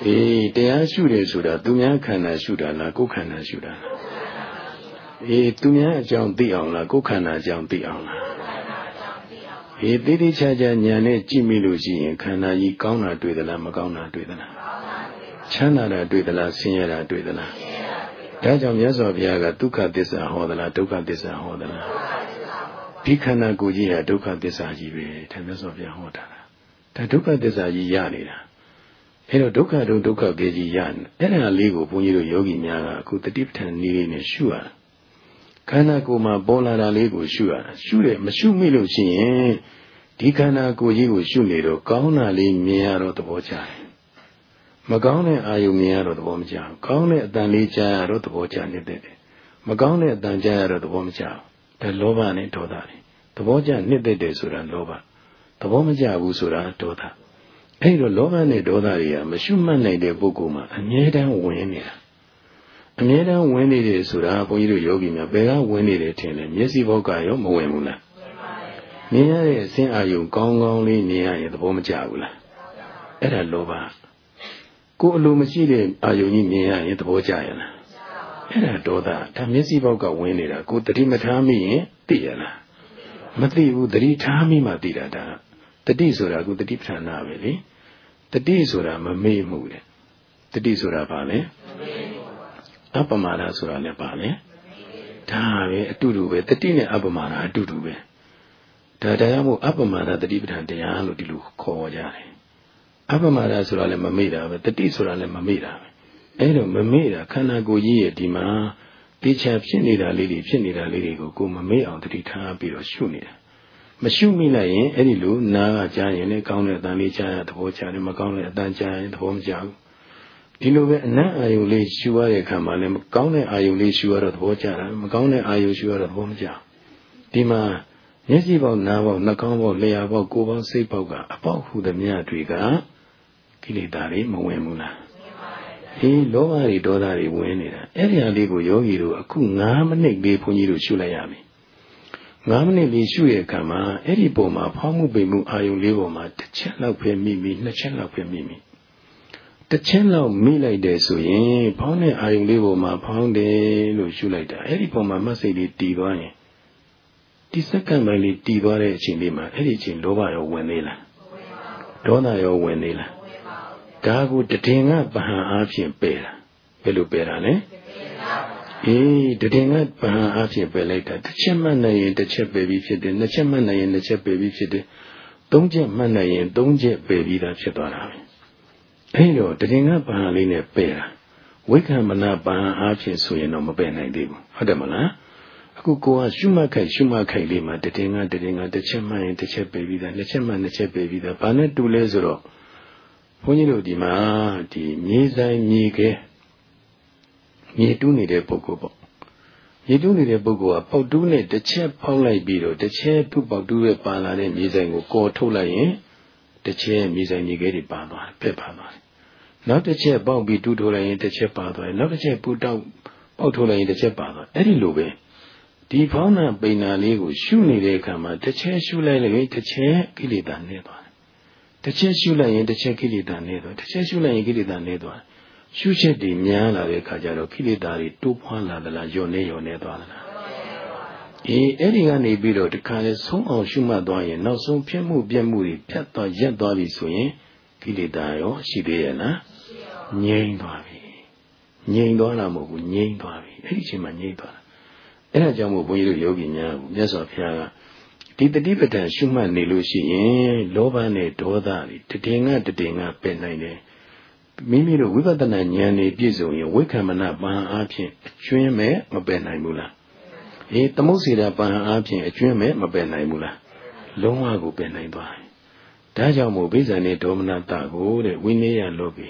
အေးတရားရှုတယ်ဆိုတာသူများခန္ဓာရှုတာလားကိုယ်ခန္ဓာရှုတာလားအေးသူများအကြောင်းသိအောင်လားကိုယ်ခန္ဓာအကြောင်းသိအောင်လားအေးတိတိကျကျညာနဲ့ကြည့်မိလို့ရှိရင်ခန္ဓာကြီးကောင်းတာတွေ့သလားမကောင်းတာတွေ့သလား ချမ်းသာတာတွေ့သလားဆင်းရဲတာတွေ့သလားဒါကြောင့်မြတ်စွာဘုရားကဒုက္ခသစ္စာဟောသလားဒုက္ခသစ္စာဟောသလားဒီခန္ဓာကိုယ်ကြီးဟာဒုက္ခသစ္စာကြီးပဲဒါမြတ်စွာဘုရားဟောတာဒါဒုက္ခသစ္စာကြီးရနေတာအဲတော့ဒုက္ခဒုဒုက္ခကေကြီးရနေအဲ့ဒါလေးကိုဘုန်းကြီးတို့ယောဂီများကအခုတတိပဋ္ဌာန်နည်းလေးနဲ့ရှုရတာခန္ဓာကိုယ်မှာပေါ်လာတာလေးကိုရှုရတာရှုတယ်မရှုမိလို့ရှိရင်ဒီခန္ဓာကိုယ်ကြီးကိုရှုနေတော့ကောင်းတာလေးမြင်ရတော့သဘောကျတယ် မကောင်းတဲ့အာယုမြင်ရတော့သဘောမကျဘူးကောင်းတဲ့အတန်လေးကြားရတော့သဘောကျနေတဲ့တယ်မကောင်းတဲ့အတန်ကြားရတော့သဘောမကျဘူးဒါလောဘနဲ့ဒေါသတွေသဘောကျနေတဲ့တယ်ဆိုတာလောဘသဘောမကျဘူးဆိုတာဒေါသအဲ့တော့လောဘနဲ့ဒေါသတွေကမရှုမှတ်နိုင်တဲ့ပုဂ္ဂိုလ်မှာအမြဲတမ်းဝင်နေတာအမြဲတမ်းဝင်နေတယ်ဆိုတာဘုန်းကြီးတို့ယောဂီများဘယ်ကဝင်နေတယ်ထင်လဲမျက်စိဘောကရောမဝင်ဘူးလားမြင်ရတဲ့အစင်းအာယုံကောင်းကောင်းလေးမြင်ရရင်သဘောမကျဘူးလားအဲ့ဒါလောဘ ကိုအလိုမရှိတဲ့အာယုံကြီးမြင်ရရင်သဘောကျရလားအဲ့ဒါဒေါသဒါမျက်စိဘောက်ကဝင်နေတာကိုတတိမထားမိရင်သိရလားမသိဘူးတတိထားမိမှသိတာဒါတတိဆိုတာကတတိပဋ္ဌာနာပဲလေတတိဆိုတာမမေ့မှုတဲ့တတိဆိုတာဘာလဲအပမာဒဆိုတာလည်းဘာလဲဒါပဲအတူတူပဲတတိနဲ့အပမာဒအတူတူပဲဒါတရားမို့အပမာဒတတိပဋ္ဌာန်တရားလို့ဒီလိုခေါ်ကြတယ် အပမာဒဆိုတာလည်းမမေ့တာပဲတတိဆိုတာလည်းမမေ့တာပဲအဲ့တော့မမေ့တာခန္ဓာကိုယ်ကြီးရဲ့ဒီမှာတေချာဖြစ်နေတာလေးတွေဖြစ်နေတာလေးတွေကိုကိုမမေ့အောင်တတိထားပြီးတော့ရှုနေတာမရှုမိလိုက်ရင်အဲ့ဒီလိုနားကကြားရင်လည်းကောင်းတဲ့အတန်လေးကြားရသဘောကျတယ်မကောင်းတဲ့အတန်ကြားရင်သဘောမကျဘူးဒီလိုပဲအနတ်အာယုလေးရှုရတဲ့အခါမှာလည်းမကောင်းတဲ့အာယုလေးရှုရတော့သဘောကျတာမကောင်းတဲ့အာယုရှုရတော့သဘောမကျဒီမှာမျက်စိပေါက်နားပေါက်နှာခေါင်းပေါက်လျှာပေါက်ကိုယ်ပေါက်စိတ်ပေါက်ကအပေါက်ဟုသမျှတွေက ကိလေသာတွေမဝင်ဘူးလားဒီလောဘတွေဒေါသတွေဝင်နေတာအဲ့ဒီအလေးကိုယောဂီတို့အခု9မိနစ်လေးဘုန်းကြီးတို့ရှုလိုက်ရပြီ9မိနစ်လေးရှုရတဲ့အခါမှာအဲ့ဒီပုံမှာဖောင်းမှုပိန်မှုအာယုံလေးပေါ်မှာတစ်ချက်လောက်ပဲမိမိနှစ်ချက်လောက်ပဲမိမိတစ်ချက်လောက်မိလိုက်တယ်ဆိုရင်ဖောင်းတဲ့အာယုံလေးပေါ်မှာဖောင်းတယ်လို့ရှုလိုက်တာအဲ့ဒီပုံမှာမတ်စိတ်လေးတည်သွားရင်ဒီစက္ကန့်ပိုင်းလေးတည်သွားတဲ့အချိန်လေးမှာအဲ့ဒီအချိန်လောဘရောဝင်သေးလားဒေါသရောဝင်သေးလား ဒါကိုတည်င်ကပဟံအားဖြင့်ပယ်တာဘယ်လိုပယ်တာလဲအေးတည်ငါပဟံအဖြစ်ပဲလိုက်တာတစ်ချက်မှတ်နိုင်ရင်တစ်ချက်ပဲပြီးဖြစ်တယ်နှစ်ချက်မှတ်နိုင်ရင်နှစ်ချက်ပဲပြီးဖြစ်တယ်သုံးချက်မှတ်နိုင်ရင်သုံးချက်ပဲပြီးသားဖြစ်သွားတာပဲအဲ့တော့တည်ငါပဟံလေးနဲ့ပယ်တာဝိက္ခမနာပဟံအဖြစ်ဆိုရင်တော့မပယ်နိုင်သေးဘူးဟုတ်တယ်မလားအခုကိုကရှုမှတ်ခိုက်ရှုမှတ်ခိုက်လေးမှာတည်ငါတည်ငါတစ်ချက်မှတ်ရင်တစ်ချက်ပဲပြီးသားနှစ်ချက်မှတ်နှစ်ချက်ပဲပြီးသားဘာနဲ့တူလဲဆိုတော့ ဘုန်းကြီးတို့ဒီမှာဒီမြေဆိုင်မြေခဲမြေတူးနေတဲ့ပုဂ္ဂိုလ်ပေါ့မြေတူးနေတဲ့ပုဂ္ဂိုလ်ကပေါက်တူးနဲ့တစ်ချက်ဖောက်လိုက်ပြီးတော့တစ်ချက်သူ့ပေါက်တူးရဲ့ပါလာတဲ့မြေဆိုင်ကိုကော်ထုတ်လိုက်ရင်တစ်ချက်မြေဆိုင်မြေခဲတွေပါသွားတယ်ပြက်ပါသွားတယ်နောက်တစ်ချက်ပေါက်ပြီးတူးထုတ်လိုက်ရင်တစ်ချက်ပါသွားတယ်နောက်တစ်ချက်ပူတောက်ပေါက်ထုတ်လိုက်ရင်တစ်ချက်ပါသွားအဲ့ဒီလိုပဲဒီဖောင်းနာပိန်နာလေးကိုရှုနေတဲ့အခါမှာတစ်ချက်ရှုလိုက်လိုက်တစ်ချက်ကိလေသာနေသွား တယ်တစ်ချက်ရှုလိုက်ရင်တစ်ချက်ကိလေသာနေသွားတစ်ချက်ရှုလိုက်ရင်ကိလေသာနေသွားတယ်ရှုချက်တွေများလာတဲ့အခါကျတော့ကိလေသာတွေတိုးပွားလာသလားညော့နေညော့နေသွားသလားအေးအဲ့ဒီကနေပြီးတော့တခါလေဆုံးအောင်ရှုမှတ်သွားရင်နောက်ဆုံးဖြစ်မှုပြက်မှုတွေဖြတ်သွားရက်သွားပြီဆိုရင်ကိလေသာရောရှိသေးရဲ့လားငြိမ့်သွားပြီငြိမ့်သွားတာမဟုတ်ဘူးငြိမ့်သွားပြီအဲ့ဒီအချိန်မှာငြိမ့်သွားတာအဲ့ဒါကြောင့်မို့ဘုန်းကြီးတို့ယောဂီများကမြတ်စွာဘုရားက ဒီတတိပဋ္ဌာန်ရှုမှတ်နေလို့ရှိရင်လောဘနဲ့ဒေါသတွေတည်ငါတည်ငါပယ်နိုင်တယ်မိမိတို့ဝိပဿနာဉာဏ်နေပြည့်စုံရင်ဝိက္ခမနပန်အားဖြင့်အကျွင်းမဲ့မပယ်နိုင်ဘူးလားအေးသမုတ်စီတာပန်အားဖြင့်အကျွင်းမဲ့မပယ်နိုင်ဘူးလားလုံးဝကိုပယ်နိုင်သွားတယ်ဒါကြောင့်မို့ဘိဇာနေဒေါမနတကိုတဲ့ဝိနည်းရလောကေ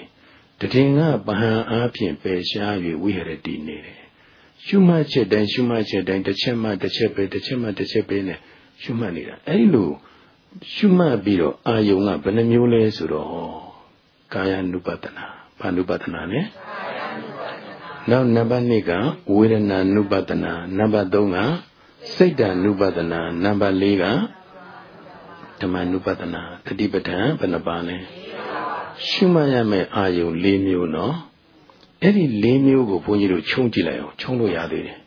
တည်ငါပဟံအားဖြင့်ပယ်ရှား၍ဝိဟရတိနေတယ်ရှုမှတ်ချက်တိုင်းရှုမှတ်ချက်တိုင်းတစ်ချက်မှတစ်ချက်ပဲတစ်ချက်မှတစ်ချက်ပဲနဲ့ ရှုမှတ်နေတာအဲ့လိုရှုမှတ်ပြီးတော့အာယုံကဘယ်နှမျိုးလဲဆိုတော့ကာယ ानु ပတနာဘာ ानु ပတနာလဲနောက်နံပါတ်2ကဝေဒနာ ानु ပတနာနံပါတ်3ကစိတ်တ ानु ပတနာနံပါတ်4ကဓမ္မ ानु ပတနာတတိပဋ္ဌာန်ဘယ်နှပါလဲရှုမှတ်ရမယ့်အာယုံ၄မျိုးနော်အဲ့ဒီ၄မျိုးကိုဘုန်းကြီးတို့ခြုံကြည့်လိုက်အောင်ခြုံလို့ရသေးတယ်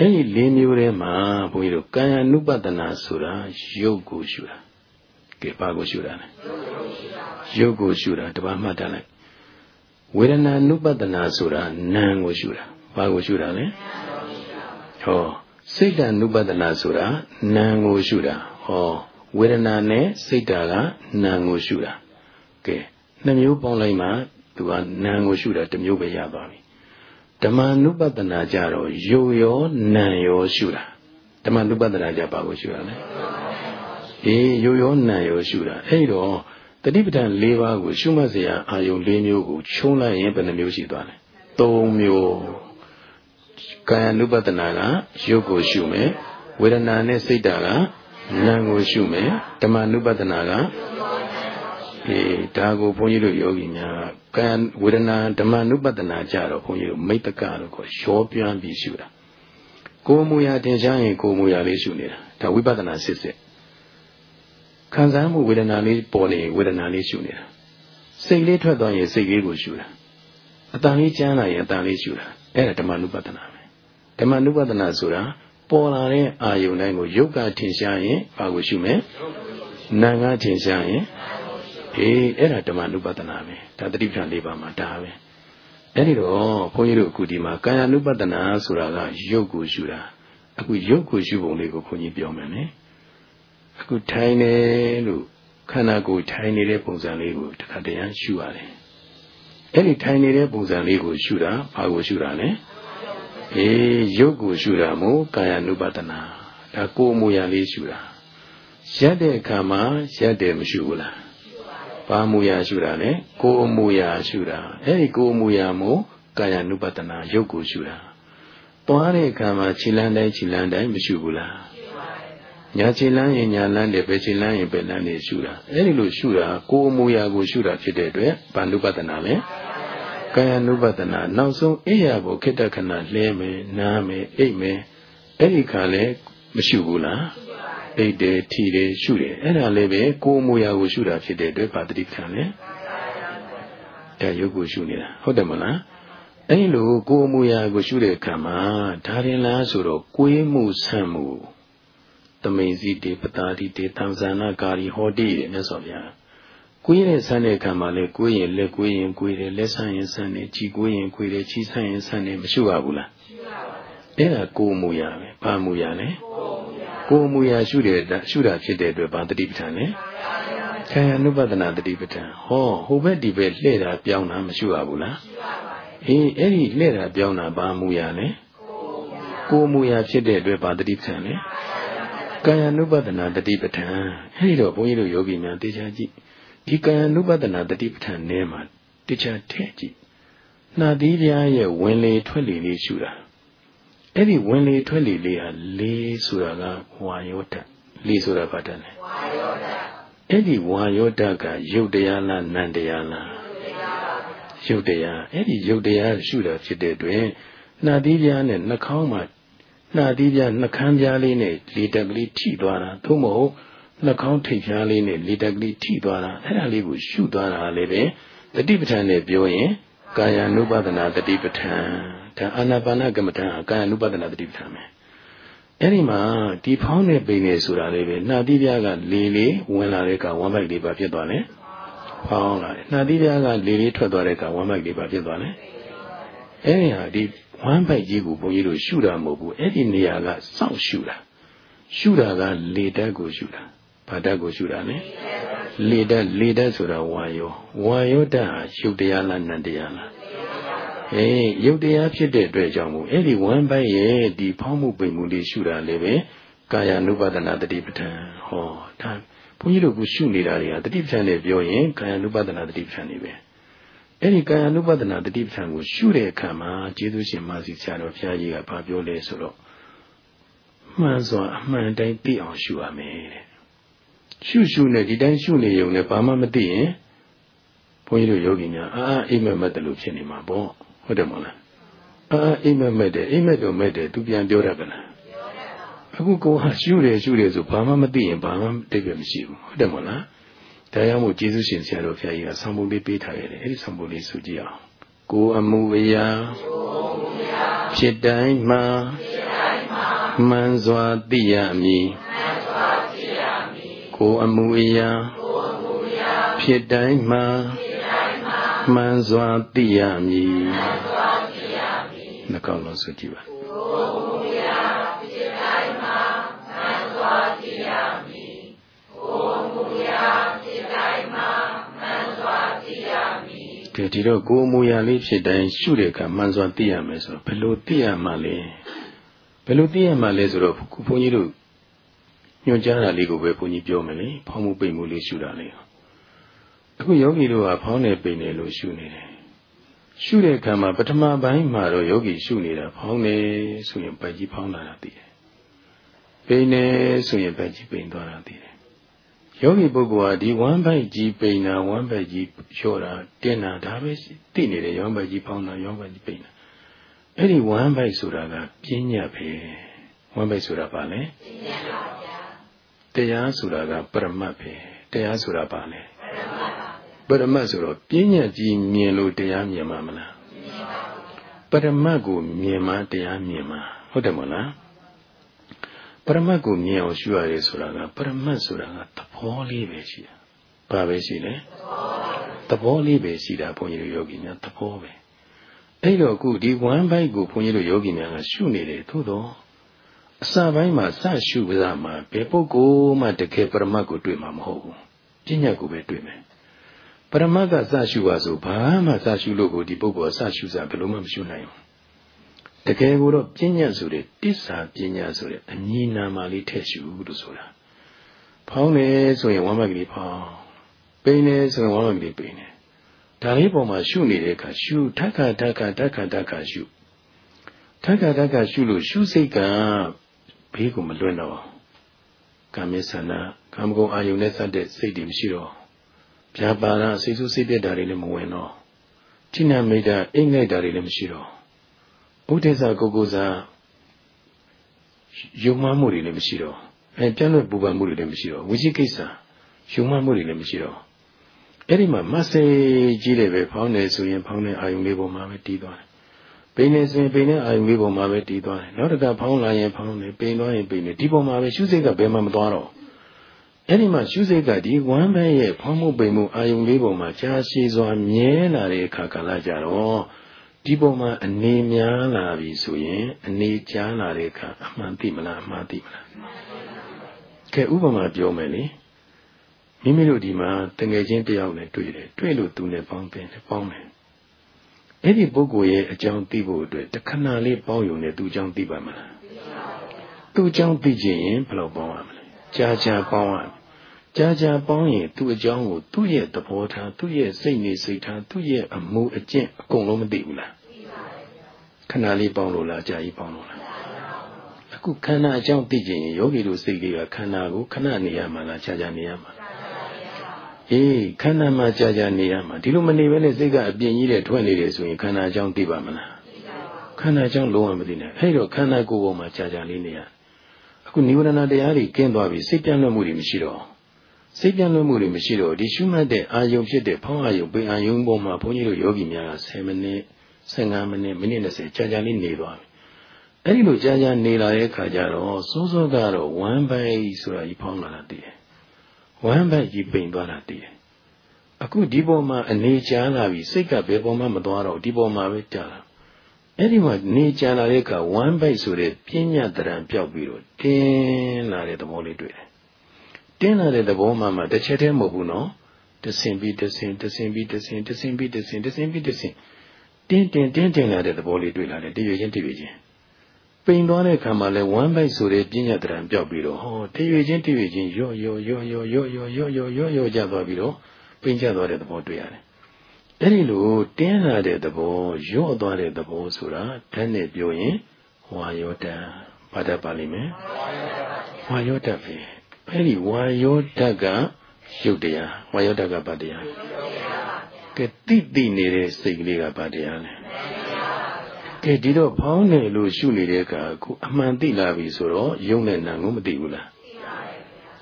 အဲ့ဒီ၄မျိုးထဲမှာဘုန်းကြီးတို့ကာယ ानु ပတနာဆိုတာရုပ်ကိုရှုတာကဲဘာကိုရှုတာလဲရုပ်ကိုရှုတာတပါးမှတ်တတ်လိုက်ဝေဒနာနုပတနာဆိုတာနာမ်ကိုရှုတာဘာကိုရှုတာလဲဟောစိတ်တ ानु ပတနာဆိုတာနာမ်ကိုရှုတာဟောဝေဒနာနဲ့စိတ်ဓာကနာမ်ကိုရှုတာကဲနှမျိုးပေါင်းလိုက်မှသူကနာမ်ကိုရှုတာတစ်မျိုးပဲရသွားပြီ ဓမ္မ ानु ပတနာကြတော့ယုတ်ရောနံရောရှုတာဓမ္မ ानु ပတနာကြပါကိုရှုရလဲအေးယုတ်ရောနံရောရှုတာအဲ့တော့တတိပဌံ၄ပါးကိုရှုမှတ်စရာအာယုံ၄မျိုးကိုခြုံလိုက်ရင်ဘယ်နှမျိုးရှိသွားလဲ၃မျိုးကာယ ानु ပတနာကယုတ်ကိုရှုမယ်ဝေဒနာနဲ့စိတ်ဓာတ်ကနံကိုရှုမယ်ဓမ္မ ानु ပတနာက အေးဒါကိုဘုန်းကြီးတို့ယောဂီများကာယဝေဒနာဓမ္မ ानु ပတနာကြတော့ဘုန်းကြီးတို့မိတ္တကလို့ခေါ်ရောပြန်းပြီးရှုတာကိုယ်မူရာတင်ရှားရင်ကိုယ်မူရာလေးရှုနေတာဒါဝိပဿနာစစ်စစ်ခံစားမှုဝေဒနာလေးပေါ်နေဝေဒနာလေးရှုနေတာစိတ်လေးထွက်သွားရင်စိတ်လေးကိုရှုတာအတန်လေးကျမ်းလာရင်အတန်လေးရှုတာအဲ့ဒါဓမ္မနုပဒနာပဲဓမ္မနုပဒနာဆိုတာပေါ်လာတဲ့အာယုန်တိုင်းကိုယုတ်ကထင်ရှားရင်ဘာကိုရှုမလဲနာငါထင်ရှားရင် အေးအဲ့ဒါဓမ္မနုပဒနာပဲဒါတတိပ္ပံ၄ပါးမှာဒါပဲအဲ့ဒီတော့ဘုန်းကြီးတို့အခုဒီမှာကာယ ानु ပဒနာဆိုတာကယုတ်ကိုရှုတာအခုယုတ်ကိုရှုပုံလေးကိုခွန်ကြီးပြောမယ်နော်အခုထိုင်နေလို့ခန္ဓာကိုယ်ထိုင်နေတဲ့ပုံစံလေးကိုတခါတည်းရန်ရှုရတယ်အဲ့ဒီထိုင်နေတဲ့ပုံစံလေးကိုရှုတာဘာကိုရှုတာလဲအေးရုပ်ကိုရှုတာမို့ကာယ ानु ပတနာဒါကိုယ်မူရလေးရှုတာရက်တဲ့အခါမှာရက်တယ်မရှုဘူးလား ဘာမူရရှုတာလဲကိုယ်မူရရှုတာအဲ့ဒီကိုယ်မူရမို့ကာယ ानु ပတနာရုပ်ကိုရှုတာသွားတဲ့အခါမှာခြေလန်းတိုင်းခြေလန်းတိုင်းမရှုဘူးလားညာခြေလန်းရင်ညာလန်းတယ်ဘယ်ခြေလန်းရင်ဘယ်လန်းနေရှုတာအဲ့ဒီလိုရှုတာကိုယ်အမူအရာကိုရှုတာဖြစ်တဲ့အတွက်ဘာနုပဒနာလဲကာယ ानु ပဒနာနောက်ဆုံးအိယာကိုခိတ္တခဏလဲမယ်နားမယ်အိတ်မယ်အဲ့ဒီခါလဲမရှုဘူးလား အိတ်တယ်ထီတယ်ရှုတယ်အဲ့ဒါလည်းပဲကိုယ်အမူအရာကိုရှုတာဖြစ်တဲ့အတွက်ဘာတတိခံလဲဒါရုပ်ကိုရှုနေတာဟုတ်တယ်မလားအဲ့လိုကိုယ်အမူအရာကိုရှုတဲ့အခါမှာဒါရင်လားဆိုတော့ကိုယ်မှုဆန့်မှုသမိန်စီတေပတာတိတေသံဇာနာကာရီဟောတိတဲ့မြတ်စွာဘုရားကိုယ်ရဲ့ဆန်းတဲ့ခံမှာလေကိုယ်ရင်လက်ကိုယ်ရင်ကိုယ်တယ်လက်ဆန်းရင်ဆန်းတယ်ကြည်ကိုယ်ရင်ကိုယ်တယ်ချီဆန်းရင်ဆန်းတယ်မရှိပါဘူးလားရှိပါအဲ့ဒါကိုမူရပဲဘာမူရလဲကို ကိုယ်အမူအရာရှုတဲ့ရှုတာဖြစ်တဲ့အတွက်ဘာတတိပဋ္ဌာန်လဲခန္ဓာနုပဒနာတတိပဋ္ဌာန်ဟောဟိုဘက်ဒီဘက်လှည့်တာပြောင်းတာမရှုရဘူးလားအေးအဲ့ဒီလှည့်တာပြောင်းတာဘာမူရလဲကိုယ်မူရဖြစ်တဲ့အတွက်ဘာတတိပဋ္ဌာန်လဲကာယ ानु ပဒနာတတိပဋ္ဌာန်အဲ့ဒီတော့ဘုန်းကြီးတို့ယောဂီများတေချာကြည့်ဒီကာယ ानु ပဒနာတတိပဋ္ဌာန်ထဲမှာတေချာထည့်ကြည့်နှာသီးပြားရဲ့ဝင်လေထွက်လေလေးရှုတာ အဲ့ဒီဝင်လေထွက်လေလေးဟာလေးဆိုတာကဝါယောတလေးဆိုတာဘာတတ်လဲဝါယောတအဲ့ဒီဝါယောတကရုပ်တရားလားနံတရားလားရုပ်တရားအဲ့ဒီရုပ်တရားရှုတာဖြစ်တဲ့တွင်နှာသီးပြားနဲ့နှာခေါင်းမှာနှာသီးပြားနှာခမ်းပြားလေးနဲ့လေတက်ကလေးထိသွားတာသို့မဟုတ်နှာခေါင်းထိပ်ပြားလေးနဲ့လေတက်ကလေးထိသွားတာအဲ့ဒါလေးကိုရှုသွားတာလည်းပဲတတိပဋ္ဌာန်နဲ့ပြောရင်ကာယ ानु ပဒနာတတိပဋ္ဌာန် ဒါအာနာပါနကမ္မဋ္ဌာန်ကာယ ानु ပဒနာတတိပဋ္ဌာန်ပဲအဲ့ဒီမှာဒီဖောင်းတဲ့ပိန်နေဆိုတာလေးပဲနှာတိပြားကလေလေဝင်လာတဲ့ကဝမ်းပိုက်လေးပါဖြစ်သွားတယ်ဖောင်းလာတယ်နှာတိပြားကလေလေထွက်သွားတဲ့ကဝမ်းပိုက်လေးပါဖြစ်သွားတယ်အဲ့ဒီဟာဒီဝမ်းပိုက်ကြီးကိုဘုန်းကြီးတို့ရှုတာမဟုတ်ဘူးအဲ့ဒီနေရာကစောင့်ရှုတာရှုတာကလေတက်ကိုရှုတာဘာတက်ကိုရှုတာလဲလေတက်လေတက်ဆိုတာဝါယောဝါယောတက်ဟာရုပ်တရားလားနံတရားလား အေးရုပ်တရားဖြစ်တဲ့အတွက်ကြောင့်မို့အဲ့ဒီဝမ်းပိုက်ရဲ့ဒီဖောင်းမှုပိန်မှုလေးရှုတာလည်းပဲကာယ ानु ပဒနာတတိပဋ္ဌာန်ဟောဒါဘုန်းကြီးတို့ကရှုနေတာတွေကတတိပဋ္ဌာန်နဲ့ပြောရင်ကာယ ानु ပဒနာတတိပဋ္ဌာန်တွေပဲအဲ့ဒီကာယ ानु ပဒနာတတိပဋ္ဌာန်ကိုရှုတဲ့အခါမှာကျေးဇူးရှင်မာစီဆရာတော်ဘုရားကြီးကဘာပြောလဲဆိုတော့မှန်စွာအမှန်တိုင်းသိအောင်ရှုရမယ်တဲ့ရှုရှုနဲ့ဒီတိုင်းရှုနေုံနဲ့ဘာမှမသိရင်ဘုန်းကြီးတို့ယောဂီများအာအိမ်မက်မက်တယ်လို့ဖြစ်နေမှာပေါ့ ဟုတ်တယ်မဟုတ်လားအာအိမ်မက်မက်တယ်အိမ်မက်တော့မက်တယ်သူပြန်ပြောရကလားအခုကိုဟာရှုတယ်ရှုတယ်ဆိုဘာမှမသိရင်ဘာမှတိတ်ပြမရှိဘူးဟုတ်တယ်မဟုတ်လားဒါကြောင့်မို့ကျေးဇူးရှင်ဆရာတော်ဘုရားကြီးကဆောင်းပုံလေးပေးထားရတယ်အဲ့ဒီဆောင်းပုံလေးဆိုကြည့်အောင်ကိုအမှုအရာဖြစ်တိုင်းမှာမှန်စွာသိရမည်ကိုအမှုအရာဖြစ်တိုင်းမှာ မှန်စွာသိရမည်နှကောင်းလို့ဆိုကြည့်ပါကဲဒီတော့ကိုယ်မူရလေးဖြစ်တိုင်းရှုတဲ့အခါမှန်စွာသိရမယ်ဆိုတော့ဘယ်လိုသိရမှာလဲဘယ်လိုသိရမှာလဲဆိုတော့ခုဘုန်းကြီးတို့ညွှန်ကြားတာလေးကိုပဲဘုန်းကြီးပြောမယ်လေဖောင်းမှုပိတ်မှုလေးရှုတာလေ အခုယောဂီတို့ကဖောင်းနေပိတ်နေလို့ရှုနေတယ်ရှုတဲ့အခါမှာပထမပိုင်းမှာတော့ယောဂီရှုနေတာဖောင်းနေဆိုရင်ပိုက်ကြီးဖောင်းလာတာသိတယ်ပိန်နေဆိုရင်ပိုက်ကြီးပိန်သွားတာသိတယ်ယောဂီပုဂ္ဂိုလ်ဟာဒီဝမ်းပိုက်ကြီးပိန်တာဝမ်းပိုက်ကြီးလျှော့တာတင်းတာဒါပဲသိနေတယ်ဝမ်းပိုက်ကြီးဖောင်းတာဝမ်းပိုက်ကြီးပိန်တာအဲ့ဒီဝမ်းပိုက်ဆိုတာကပြင်းညတ်ပဲဝမ်းပိုက်ဆိုတာဘာလဲပြင်းညတ်ပါဗျာတရားဆိုတာကပရမတ်ပဲတရားဆိုတာဘာလဲ ပရမတ်ဆိုတော့ပြင်းညတ်ကြီးမြင်လို့တရားမြင်မှာမလားပရမတ်ကိုမြင်မှတရားမြင်မှာဟုတ်တယ်မဟုတ်လားပရမတ်ကိုမြင်အောင်ရှုရတယ်ဆိုတာကပရမတ်ဆိုတာကသဘောလေးပဲရှိတာဘာပဲရှိလဲသဘောလေးပဲရှိတာဘုန်းကြီးတို့ယောဂီများသဘောပဲအဲ့တော့အခုဒီဝမ်းဘိုက်ကိုဘုန်းကြီးတို့ယောဂီများကရှုနေတယ်သို့တော့အစပိုင်းမှာစရှုပစားမှာဘယ်ပုဂ္ဂိုလ်မှတကယ်ပရမတ်ကိုတွေ့မှာမဟုတ်ဘူးပညာကိုပဲတွေ့မယ် ပရမတ်ကစရှုပါဆိုဘာမှစရှုလို့ကိုဒီပုဂ္ဂိုလ်စရှုစားဘယ်လိုမှမရှုနိုင်ဘူးတကယ်ကိုတော့ပညာဆိုတဲ့တစ္ဆာပညာဆိုတဲ့အမည်နာမလေးထည့်ရှုလို့ဆိုတာဖောင်းနေဆိုရင်ဝမ်းမကလေးဖောင်းပိန်နေဆိုရင်ဝမ်းမကလေးပိန်နေဒါလေးပေါ်မှာရှုနေတဲ့အခါရှုထက်ခါထက်ခါထက်ခါထက်ခါရှုထက်ခါထက်ခါရှုလို့ရှုစိတ်ကဘေးကိုမလွတ်တော့ကာမေသနာကာမဂုဏ်အာယုန်နဲ့စတဲ့စိတ်တွေမရှိတော့ ဗျာပါဒစိတ်ဆူစိတ်ပြတ်တာတွေလည်းမဝင်တော့ဌိနမိတ်တာအိမ်ငိုက်တာတွေလည်းမရှိတော့ဥဒိစ္စကိုကိုစားယုံမှမှုတွေလည်းမရှိတော့အဲပြန့်လွတ်ပူပန်မှုတွေလည်းမရှိတော့ဝိသိကိစ္စယုံမှမှုတွေလည်းမရှိတော့အဲ့ဒီမှာမဆိကြီးတယ်ပဲဖောင်းနေဆိုရင်ဖောင်းနေအာယုံလေးပေါ်မှာပဲတီးသွားတယ်ပိန်နေဆိုရင်ပိန်နေအာယုံလေးပေါ်မှာပဲတီးသွားတယ်နောက်တစ်ခါဖောင်းလာရင်ဖောင်းနေပိန်သွားရင်ပိန်နေဒီပေါ်မှာပဲရှုစိတ်ကဘယ်မှမသွားတော့ အဲ့ဒီမှာရှုစိတ်ကဒီဝမ်းဘဲရဲ့ဖောင်းမှုပိန်မှုအာယုံလေးပေါ်မှာကြာရှည်စွာမြဲလာတဲ့အခါကာလကြတော့ဒီပုံမှာအနေများလာပြီဆိုရင်အနေကြားလာတဲ့အခါအမှန်သိမလားအမှားသိမလားကဲဥပမာပြောမယ်လေမိမိတို့ဒီမှာတငယ်ချင်းတယောက်နဲ့တွေ့တယ်တွေ့လို့သူနဲ့ပေါင်းတယ်ပေါင်းတယ်အဲ့ဒီပုဂ္ဂိုလ်ရဲ့အကြောင်းသိဖို့အတွက်တခဏလေးပေါင်းယူနေသူအကြောင်းသိပါမလားသူအကြောင်းသိခြင်းရင်ဘယ်လိုပေါင်းရမလဲကြာကြာပေါင်းရမယ် ကြာကြာပေါင်းရင်သူ့အကြောင်းကိုသူ့ရဲ့သဘောထားသူ့ရဲ့စိတ်နေစိတ်ထားသူ့ရဲ့အမှုအကျင့်အကုန်လုံးမသိဘူးလားခဏလေးပေါင်းလို့လားကြာကြီးပေါင်းလို့လားအခုခန္ဓာအကြောင်းသိခြင်းရင်ယောဂီတို့စိတ်လေးကခန္ဓာကိုခဏနေရမှာလားကြာကြာနေရမှာအေးခန္ဓာမှာကြာကြာနေရမှာဒီလိုမနေဘဲနဲ့စိတ်ကအပြင်းကြီးတဲ့ထွက်နေတယ်ဆိုရင်ခန္ဓာအကြောင်းသိပါမလားခန္ဓာအကြောင်းလုံးဝမသိနဲ့အဲ့တော့ခန္ဓာကိုယ်ပေါ်မှာကြာကြာလေးနေရအခုနိဝရဏတရားတွေကင်းသွားပြီစိတ်ပြန့်လွတ်မှုတွေမရှိတော့ စိတ်ပြန့်လွတ်မှုတွေမရှိတော့ဒီရှုမှတ်တဲ့အာယုံဖြစ်တဲ့ဖောင်းအာယုံပိအာယုံပေါ်မှာဘုန်းကြီးတို့ယောဂီများက10မိနစ်15မိနစ်မိနစ်20ကြာကြာလေးနေသွားပြီအဲ့ဒီလိုကြာကြာနေလာတဲ့အခါကျတော့စိုးစိုးကတော့ဝမ်းပိုက်ဆိုတာကြီးဖောင်းလာတာတည်တယ်ဝမ်းပိုက်ကြီးပိန်သွားတာတည်တယ်အခုဒီပေါ်မှာအနေချာလာပြီစိတ်ကဘယ်ပေါ်မှမသွားတော့ဒီပေါ်မှာပဲကြာလာအဲ့ဒီမှာနေချာလာတဲ့အခါဝမ်းပိုက်ဆိုတဲ့ပြင်းညတ်တရံပြောက်ပြီးတော့တင်းလာတဲ့သဘောလေးတွေ့တယ် တင်းလာတဲ့သဘောမှမှတစ်ချက်တည်းမဟုတ်ဘူးနော်တဆင်ပြီးတဆင်တဆင်ပြီးတဆင်တဆင်ပြီးတဆင်တဆင်ပြီးတဆင်တင်းတင်းတင်းတင်းလာတဲ့သဘောလေးတွေ့လာတယ်တရွေချင်းတရွေချင်းပိန်သွားတဲ့အခါမှာလဲဝမ်းပိုက်ဆိုတဲ့ပြဉ္ညာတရံပြောက်ပြီးတော့ဟောတရွေချင်းတရွေချင်းရော့ရော့ရော့ရော့ရော့ရော့ရော့ရော့ရော့ရော့ကြသွားပြီးတော့ပိန်ကျသွားတဲ့သဘောတွေ့ရတယ်အဲ့ဒီလိုတင်းလာတဲ့သဘောရော့သွားတဲ့သဘောဆိုတာဓာတ်နဲ့ပြောရင်ဝါယောတံဘာတတ်ပါလိမ့်မယ်ဝါယောတတ်ပဲ အဲ့ဒီဝါယောတတ်ကရုပ်တရားဝါယောတတ်ကဘာတရားကဲတိတိနေတဲ့စိတ်ကလေးကဘာတရားလဲကဲဒီတော့ဖောင်းနေလို့ရှုနေတဲ့အခါအခုအမှန်သိလာပြီဆိုတော့ယုံနဲ့နံကိုမသိဘူးလား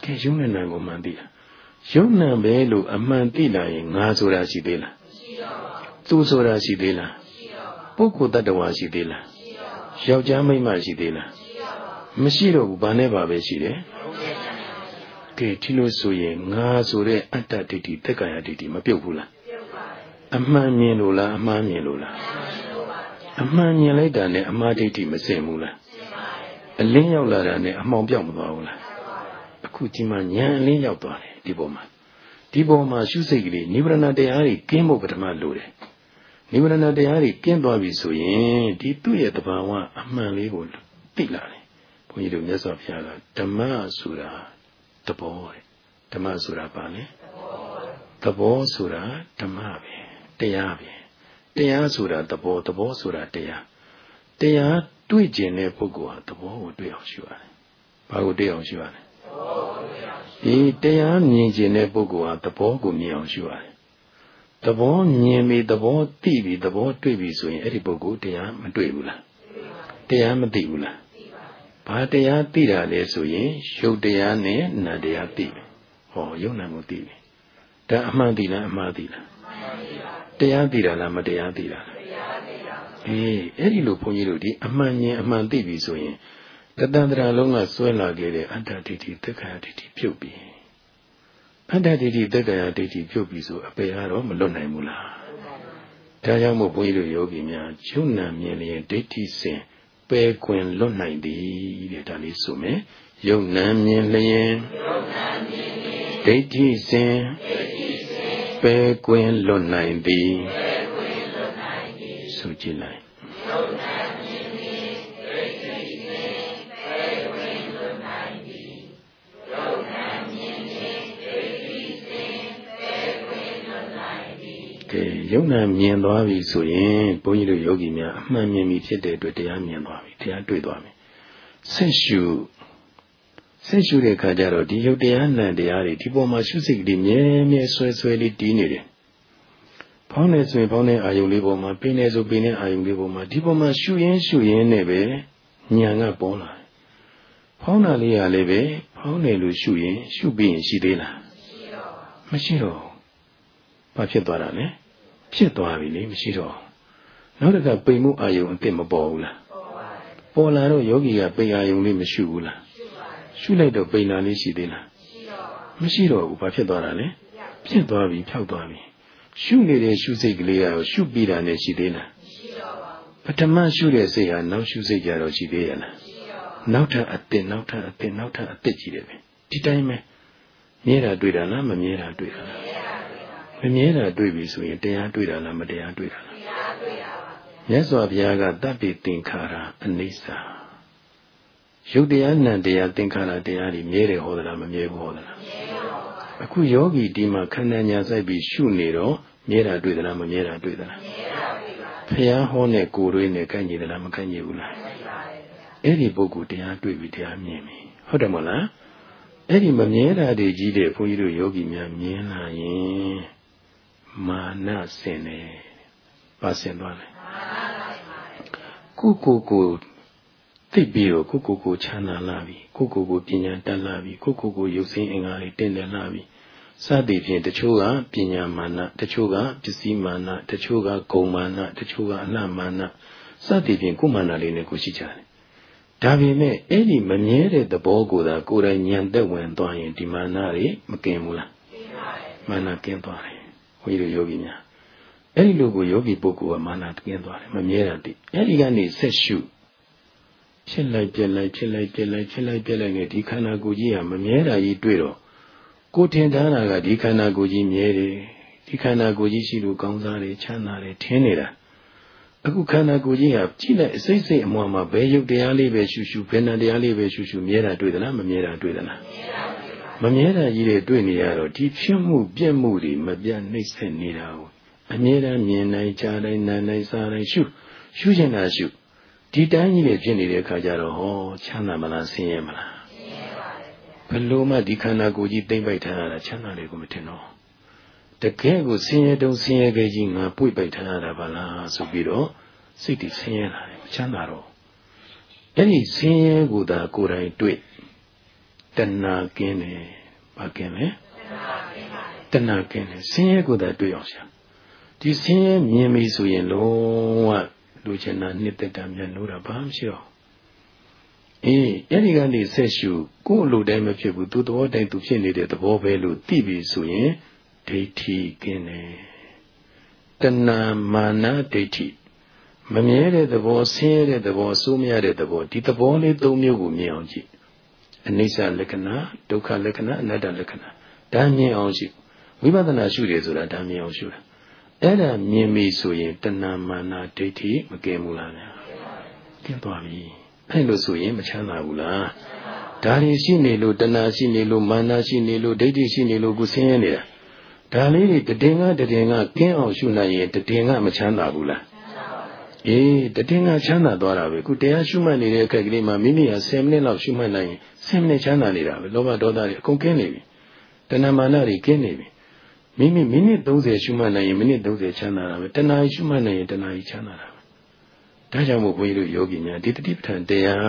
ကဲယုံနဲ့နံကိုမှန်သိလားယုံနံပဲလို့အမှန်သိလာရင်ငါဆိုတာရှိသေးလားသူဆိုတာရှိသေးလားပုဂ္ဂိုလ်တ attva ရှိသေးလားယောက်ျားမိန်းမရှိသေးလားမရှိတော့ဘူးဘာနဲ့ပါပဲရှိတယ် ကဲဒီလိုဆိုရင်ငါဆိုတဲ့အတ္တဒိဋ္ဌိတက္ကရာဒိဋ္ဌိမပြုတ်ဘူးလားအမှန်မြင်လို့လားအမှားမြင်လို့လားအမှန်မြင်လိုက်တာနဲ့အမှားဒိဋ္ဌိမစင်ဘူးလားအလင်းရောက်လာတာနဲ့အမှောင်ပြောက်မသွားဘူးလားအခုဒီမှာဉာဏ်အလင်းရောက်သွားတယ်ဒီပေါ်မှာဒီပေါ်မှာရှုစိတ်ကလေးနိဗ္ဗာန်တရားတွေကင်းဖို့ပထမလိုတယ်နိဗ္ဗာန်တရားတွေကင်းသွားပြီဆိုရင်ဒီသူ့ရဲ့တဘာဝအမှန်လေးကိုသိလာတယ်ဘုန်းကြီးတို့မြတ်စွာဘုရားကဓမ္မဆိုတာ သဘောတဲ့ဓမ္မဆိုတာဘာလဲသဘောဆိုတာဓမ္မပဲတရားပဲတရားဆိုတာသဘောသဘောဆိုတာတရားတရားတွေ့ကျင်တဲ့ပုဂ္ဂိုလ်ဟာသဘောကိုတွေ့အောင်ရှုရတယ်ဘာကိုတွေ့အောင်ရှုရလဲဒီတရားမြင်ကျင်တဲ့ပုဂ္ဂိုလ်ဟာသဘောကိုမြင်အောင်ရှုရတယ်သဘောမြင်ပြီသဘောသိပြီသဘောတွေ့ပြီဆိုရင်အဲ့ဒီပုဂ္ဂိုလ်တရားမတွေ့ဘူးလားတရားမသိဘူးလား ဘာတရားသိတာလဲဆိုရင်ရုပ်တရားနဲ့နာတရားသိပြီဟောယုံနာကိုသိပြီဒါအမှန်သိလားအမှားသိလားတရားသိတာလားမတရားသိတာလားအေးအဲ့ဒီလိုဘုန်းကြီးတို့ဒီအမှန်ဉာဏ်အမှန်သိပြီဆိုရင်တတန္တရာလုံးကဆွဲလာခဲ့တဲ့အတ္တဒိဋ္ဌိသက္ကာဒိဋ္ဌိပြုတ်ပြီအတ္တဒိဋ္ဌိသက္ကာဒိဋ္ဌိပြုတ်ပြီဆိုအပေကတော့မလွတ်နိုင်ဘူးလားဒါကြောင့်မို့ဘုန်းကြီးတို့ယောဂီများယုံနာမြင်လျင်ဒိဋ္ဌိစဉ် ပယ်ကွင်လွတ်နိုင်သည်တဲ့ဒါလေးဆိုမယ်ယုံနာမြင်လျင်ဒိဋ္ဌိစဉ်ပယ်ကွင်လွတ်နိုင်သည်ဆိုကြည့်လိုက် ယုံနာမြင်သွားပြီဆိုရင်ဘုန်းကြီးတို့ယောဂီများအမှန်မြင်ပြီဖြစ်တဲ့အတွက်တရားမြင်သွားပြီတရားတွေ့သွားပြီဆက်ရှုဆက်ရှုတဲ့အခါကျတော့ဒီယုတ်တရားနံတရားတွေဒီပေါ်မှာရှုစိတ်ကလေးမြဲမြဲဆွဲဆွဲလေးတီးနေတယ်ဖောင်းနေဆိုရင်ဖောင်းတဲ့အာယုံလေးပေါ်မှာပင်းနေဆိုပင်းတဲ့အာယုံလေးပေါ်မှာဒီပေါ်မှာရှုရင်းရှုရင်းနဲ့ပဲဉာဏ်ကပေါ်လာတယ်ဖောင်းတာလေးရလည်းပဲဖောင်းနေလို့ရှုရင်ရှုပြီးရင်ရှိသေးလားမရှိတော့ဘာဖြစ်သွားတာလဲ ဖြစ်သွားပြီလေမရှိတော့နောက်တစ်ခါပိန်မှုအာယုံအစ်စ်မပေါ်ဘူးလားပေါ်လာတော့ယောဂီကပိန်အာယုံလေးမရှိဘူးလားရှုလိုက်တော့ပိန်လာလေးရှိသေးလားမရှိတော့ဘူးဘာဖြစ်သွားတာလဲဖြစ်သွားပြီဖြောက်သွားပြီရှုနေတဲ့ရှုစိတ်ကလေးကရှုပြီးတာနဲ့ရှိသေးလားပထမရှုတဲ့စိတ်ဟာနောက်ရှုစိတ်ကြတော့ရှိသေးရလားနောက်ထပ်အစ်စ်နောက်ထပ်အစ်စ်နောက်ထပ်အစ်စ်ကြီးတယ်ပဲဒီတိုင်းပဲမြဲတာတွေ့တာလားမမြဲတာတွေ့တာလား မမြဲတာတွေ့ပြီဆိုရင်တရားတွေ့တာလားမတရားတွေ့တာလားတရားတွေ့တာပါမြတ်စွာဘုရားကတပ်ပိသင်္ခါရအနိစ္စရုပ်တရားနံတရားသင်္ခါရတရားတွေမြဲတယ်ဟောသလားမမြဲဘူးဟောသလားအခုယောဂီဒီမှာခန္ဓာညာစိုက်ပြီးရှုနေတော့မြဲတာတွေ့သလားမမြဲတာတွေ့သလားမြဲတာတွေ့ပါဘုရားဟောတဲ့ကိုယ်တွေနဲ့ကန့်ညီသလားမကန့်ညီဘူးလားအဲ့ဒီပုဂ္ဂိုလ်တရားတွေ့ပြီးတရားမြင်ပြီဟုတ်တယ်မဟုတ်လားအဲ့ဒီမမြဲတာတွေကြီးတဲ့ဘုန်းကြီးတို့ယောဂီများမြင်လာရင် မာနဆင်တယ်ပါဆင်သွားတယ်ကိုကိုကိုသိပြီးတော့ကိုကိုကိုချမ်းသာလာပြီကိုကိုကိုပညာတက်လာပြီကိုကိုကိုရုပ်ဆင်းအင်္ဂါတွေတင့်တယ်လာပြီစသည်ဖြင့်တချို့ကပညာမာနတချို့ကပစ္စည်းမာနတချို့ကဂုံမာနတချို့ကအလှမာနစသည်ဖြင့်ကိုမာနလေးနဲ့ကိုရှိကြတယ်ဒါပေမဲ့အဲ့ဒီမမြဲတဲ့သဘောကိုသာကိုယ်တိုင်ဉာဏ်သက်ဝင်သွားရင်ဒီမာနတွေမကင်ဘူးလားမာနကင်းသွားတယ် ဘုန်းကြီးတို့ယောဂီများအဲ့ဒီလိုကိုယောဂီပုဂ္ဂိုလ်ကမာနကင်းသွားတယ်မမြဲတာတည်းအဲ့ဒီကနေဆက်ရှုဖြစ်လိုက်ပြက်လိုက်ဖြစ်လိုက်ပြက်လိုက်ဖြစ်လိုက်ပြက်လိုက်နဲ့ဒီခန္ဓာကိုယ်ကြီးကမမြဲတာကြီးတွေ့တော့ကိုထင်ထားတာကဒီခန္ဓာကိုယ်ကြီးမြဲတယ်ဒီခန္ဓာကိုယ်ကြီးရှိလို့ကောင်းစားတယ်ချမ်းသာတယ်ထင်နေတာအခုခန္ဓာကိုယ်ကြီးဟာကြည့်လိုက်အစိတ်စိတ်အမွာမှာဘယ်ရုပ်တရားလေးပဲရှုရှုဘယ်နာတရားလေးပဲရှုရှုမြဲတာတွေ့သလားမမြဲတာတွေ့သလားမမြဲ တာကြီးတွေတွေ့နေရတော့ဒီဖြစ်မှုပြက်မှုတွေမပြတ်နှိမ့်ဆက်နေတာကိုအမြဲတမ်းမြင်နိုင်ကြားနိုင်နားနိုင်စားနိုင်ရှုရှုချင်တာရှုဒီတိုင်းကြီးတွေဖြစ်နေတဲ့အခါကျတော့ဟောချမ်းသာမလားဆင်းရဲမလားဘယ်လိုမှဒီခန္ဓာကိုယ်ကြီးတိမ့်ပိုက်ထားရတာချမ်းသာတယ်ကိုမထင်တော့တကယ်ကိုဆင်းရဲတုံးဆင်းရဲခဲ့ကြီးငါပွေ့ပိုက်ထားရတာပါလားဆိုပြီးတော့စိတ်တည်ဆင်းရဲလာတယ်မချမ်းသာတော့အဲ့ဒီဆင်းရဲကိုသာကိုယ်တိုင်တွေ့ တဏှာကင်းတယ်ဘာကင်းလဲတဏှာကင်းတယ်ဆင်းရဲကိုသာတွေ့အောင်ရှာဒီဆင်းရဲမြင်ပြီဆိုရင်လုံးဝလူချင်တာနှစ်သက်တာမြန်လို့တာဘာမှမရှိတော့အေးအဲ့ဒီကနေဆက်ရှုကိုယ်အလိုတိုင်းမဖြစ်ဘူးသူသဘောတိုင်းသူဖြစ်နေတဲ့သဘောပဲလို့သိပြီဆိုရင်ဒိဋ္ဌိကင်းတယ်တဏမာနဒိဋ္ဌိမမြဲတဲ့သဘောဆင်းရဲတဲ့သဘောစိုးမရတဲ့သဘောဒီသဘောလေး၃မျိုးကိုမြင်အောင်ကြည့် အနိစ္စလက္ခဏာဒုက္ခလက္ခဏာအနတ္တလက္ခဏာဒါမြင်အောင်ကြည့်ဝိပဿနာရှုတယ်ဆိုတာဒါမြင်အောင်ရှုတာအဲ့ဒါမြင်ပြီဆိုရင်တဏမာနဒိဋ္ဌိမကင်းဘူးလားဗျာကင်းသွားပြီအဲ့လိုဆိုရင်မချမ်းသာဘူးလားဒါတွေရှိနေလို့တဏှာရှိနေလို့မာနရှိနေလို့ဒိဋ္ဌိရှိနေလို့ကိုဆင်းရဲနေတာဒါလေးတွေတည်ငါတည်ငါကင်းအောင်ရှုနိုင်ရင်တည်ငါမချမ်းသာဘူးလား အေးတည်ငါချမ်းသာသွားတာပဲခုတရားရှုမှတ်နေတဲ့အခက်ကလေးမှာမိမိဟာ10မိနစ်လောက်ရှုမှတ်နိုင်ရင်10မိနစ်ချမ်းသာနေတာပဲလောဘဒေါသတွေအကုန်ကင်းနေပြီတဏှာမာနတွေကင်းနေပြီမိမိမိနစ်30ရှုမှတ်နိုင်ရင်မိနစ်30ချမ်းသာတာပဲတဏှာရှုမှတ်နိုင်ရင်တဏှာကြီးချမ်းသာတာပဲဒါကြောင့်မို့ဘုန်းကြီးတို့ယောဂီများဒီတတိပဋ္ဌာန်တရား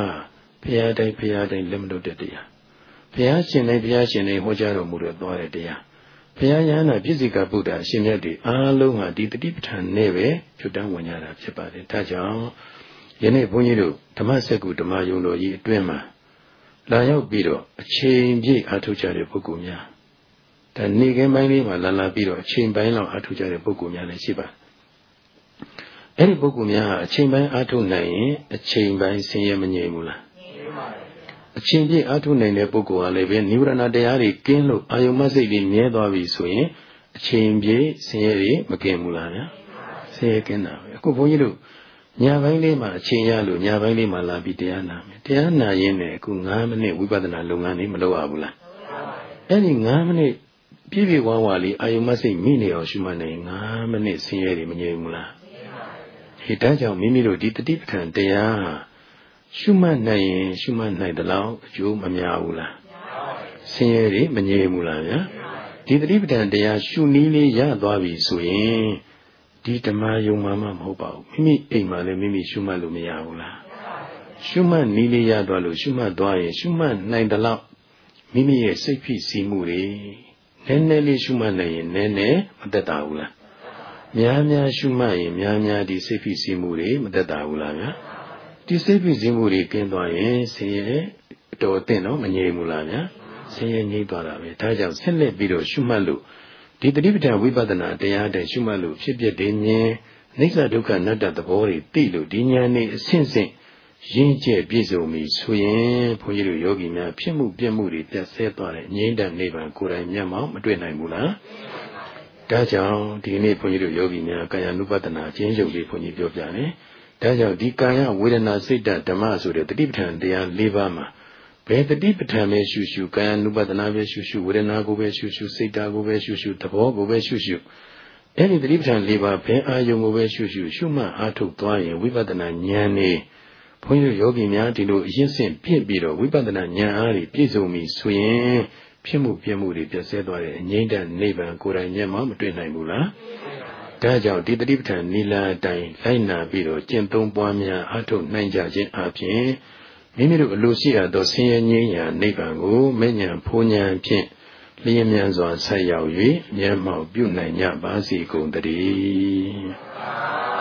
ဘုရားတိုင်းဘုရားတိုင်းလက်မလွတ်တဲ့တရားဘုရားရှင်တိုင်းဘုရားရှင်တိုင်းဟောကြားတော်မူတဲ့သွားတဲ့တရား ဘုရားယဟနာပြည့်စုံကဗုဒ္ဓအရှင်မြတ်တွေအားလုံးဟာဒီတတိပဋ္ဌာန်နဲ့ပဲဖြုတ်တန်းဝင်ကြတာဖြစ်ပါတယ်ဒါကြောင့်ယနေ့ဘုန်းကြီးတို့ဓမ္မစက္ကူဓမ္မယုံတော်ကြီးအတွင်းမှာလာရောက်ပြီးတော့အချိန်ပြည့်အားထုတ်ကြတဲ့ပုဂ္ဂိုလ်များဒါနေခင်းပိုင်းလေးမှာလာလာပြီးတော့အချိန်ပိုင်းလောက်အားထုတ်ကြတဲ့ပုဂ္ဂိုလ်များလည်းရှိပါအဲ့ဒီပုဂ္ဂိုလ်များအချိန်ပိုင်းအားထုတ်နိုင်ရင်အချိန်ပိုင်းဆင်းရဲမငြိမ်ဘူးလား အချိန်ပြည့်အားထုတ်နိုင်တဲ့ပုဂ္ဂိုလ်ကလည်းပဲနိဗ္ဗာန်တရားတွေကင်းလို့အာယုမစိတ်တွေမြဲသွားပြီဆိုရင်အချိန်ပြည့်ဆင်းရဲတွေမကင်းဘူးလားဗျာဆင်းရဲကင်းတာပဲအခုဘုန်းကြီးတို့ညာပိုင်းလေးမှာအချိန်ရလို့ညာပိုင်းလေးမှာလာပြီးတရားနာမယ်တရားနာရင်းနဲ့အခု9မိနစ်ဝိပဿနာလုပ်ငန်းလေးမလုပ်ရဘူးလားအဲ့ဒီ9မိနစ်ပြည့်ပြည့်ဝဝလေးအာယုမစိတ်မိနေအောင်ရှုမှတ်နေ9မိနစ်ဆင်းရဲတွေမငြိမ်ဘူးလားဒီတန်းကြောင့်မိမိတို့ဒီတတိပဋ္ဌာန်တရား ရှုမှတ်နိုင်ရင် ရှုမှတ်နိုင်တဲ့လောက်အကျိုးမများဘူးလားဆင်းရဲတွေမငြိမ်ဘူးလားဗျာဒီတတိပဋ္ဌာန်တရားရှုနည်းလေးရသွားပြီဆိုရင်ဒီဓမ္မယုံမှမမဟုတ်ပါဘူးမိမိအိမ်မှာလည်းမိမိရှုမှတ်လို့မရဘူးလားရှုမှတ်နည်းလေးရသွားလို့ရှုမှတ်သွားရင်ရှုမှတ်နိုင်တဲ့လောက်မိမိရဲ့စိတ်ဖြစ်စီမှုတွေနည်းနည်းလေးရှုမှတ်နိုင်ရင်နည်းနည်းမသက်သာဘူးလားများများရှုမှတ်ရင်များများဒီစိတ်ဖြစ်စီမှုတွေမသက်သာဘူးလားဗျာ ဒီစိတ်ဖြစ်စီမှုတွေကင်းသွားရင်ဆင်းရဲတော်အသင့်တော့မငြိမ်ဘူးလားဗျာဆင်းရဲငြိမ်သွားတာပဲဒါကြောင့်ဆက်လက်ပြီးတော့ရှုမှတ်လို့ဒီတတိပဋ္ဌာန်ဝိပဿနာတရားတဲ့ရှုမှတ်လို့ဖြစ်ဖြစ်တဲ့မြင်နိစ္စဒုက္ခအနတ္တသဘောတွေသိလို့ဒီဉာဏ်နဲ့အဆင့်ဆင့်ရင်းကျက်ပြည့်စုံပြီဆိုရင်ဘုန်းကြီးတို့ယောဂီများဖြစ်မှုပြည့်မှုတွေပြတ်ဆဲသွားတဲ့ငြိမ့်တဲ့နိဗ္ဗာန်ကိုယ်တိုင်မျက်မှောက်မတွေ့နိုင်ဘူးလားဒါကြောင့်ဒီနေ့ဘုန်းကြီးတို့ယောဂီများကာယ ानु ပဒနာကျင့်ရုပ်လေးဘုန်းကြီးပြောပြတယ် ဒါကြောင့်ဒီကာယဝေဒနာစိတ်ဓမ္မဆိုတဲ့တတိပဋ္ဌာန်တရား၄ပါးမှာဘယ်တတိပဋ္ဌာန်ပဲရှုရှုကာယ ानु ပဒနာပဲရှုရှုဝေဒနာကိုပဲရှုရှုစိတ်ဓာတ်ကိုပဲရှုရှုသဘောကိုပဲရှုရှုအဲ့ဒီတတိပဋ္ဌာန်၄ပါးဘယ်အာယုံကိုပဲရှုရှုရှုမှတ်အားထုတ်သွားရင်ဝိပဿနာဉာဏ်နဲ့ဘုန်းကြီးတို့ယောဂီများဒီလိုအရင်စင်ပြည့်ပြီးတော့ဝိပဿနာဉာဏ်အားဖြင့်ပြည့်စုံပြီဆိုရင်ဖြစ်မှုပြမှုတွေပြည့်စဲသွားတဲ့အငြိမ့်တဲ့နိဗ္ဗာန်ကိုယ်တိုင်မျက်မှောက်မတွေ့နိုင်ဘူးလား ဒါကြောင့်ဒီတတိပဋ္ဌာန်နိလာအတိုင်းလိုက်နာပြီးတော့ကျင့်သုံးပွားများအားထုတ်နိုင်ကြခြင်းအပြင်မိမိတို့အလိုရှိရသောဆင်းရဲငြိမ်းရာနိဗ္ဗာန်ကိုမဉ္ဇဉ်ဖူးဉဏ်ဖြင့်လျင်မြန်စွာဆက်ရောက်၍မျက်မှောက်ပြုနိုင်ကြပါစေကုန်တည်း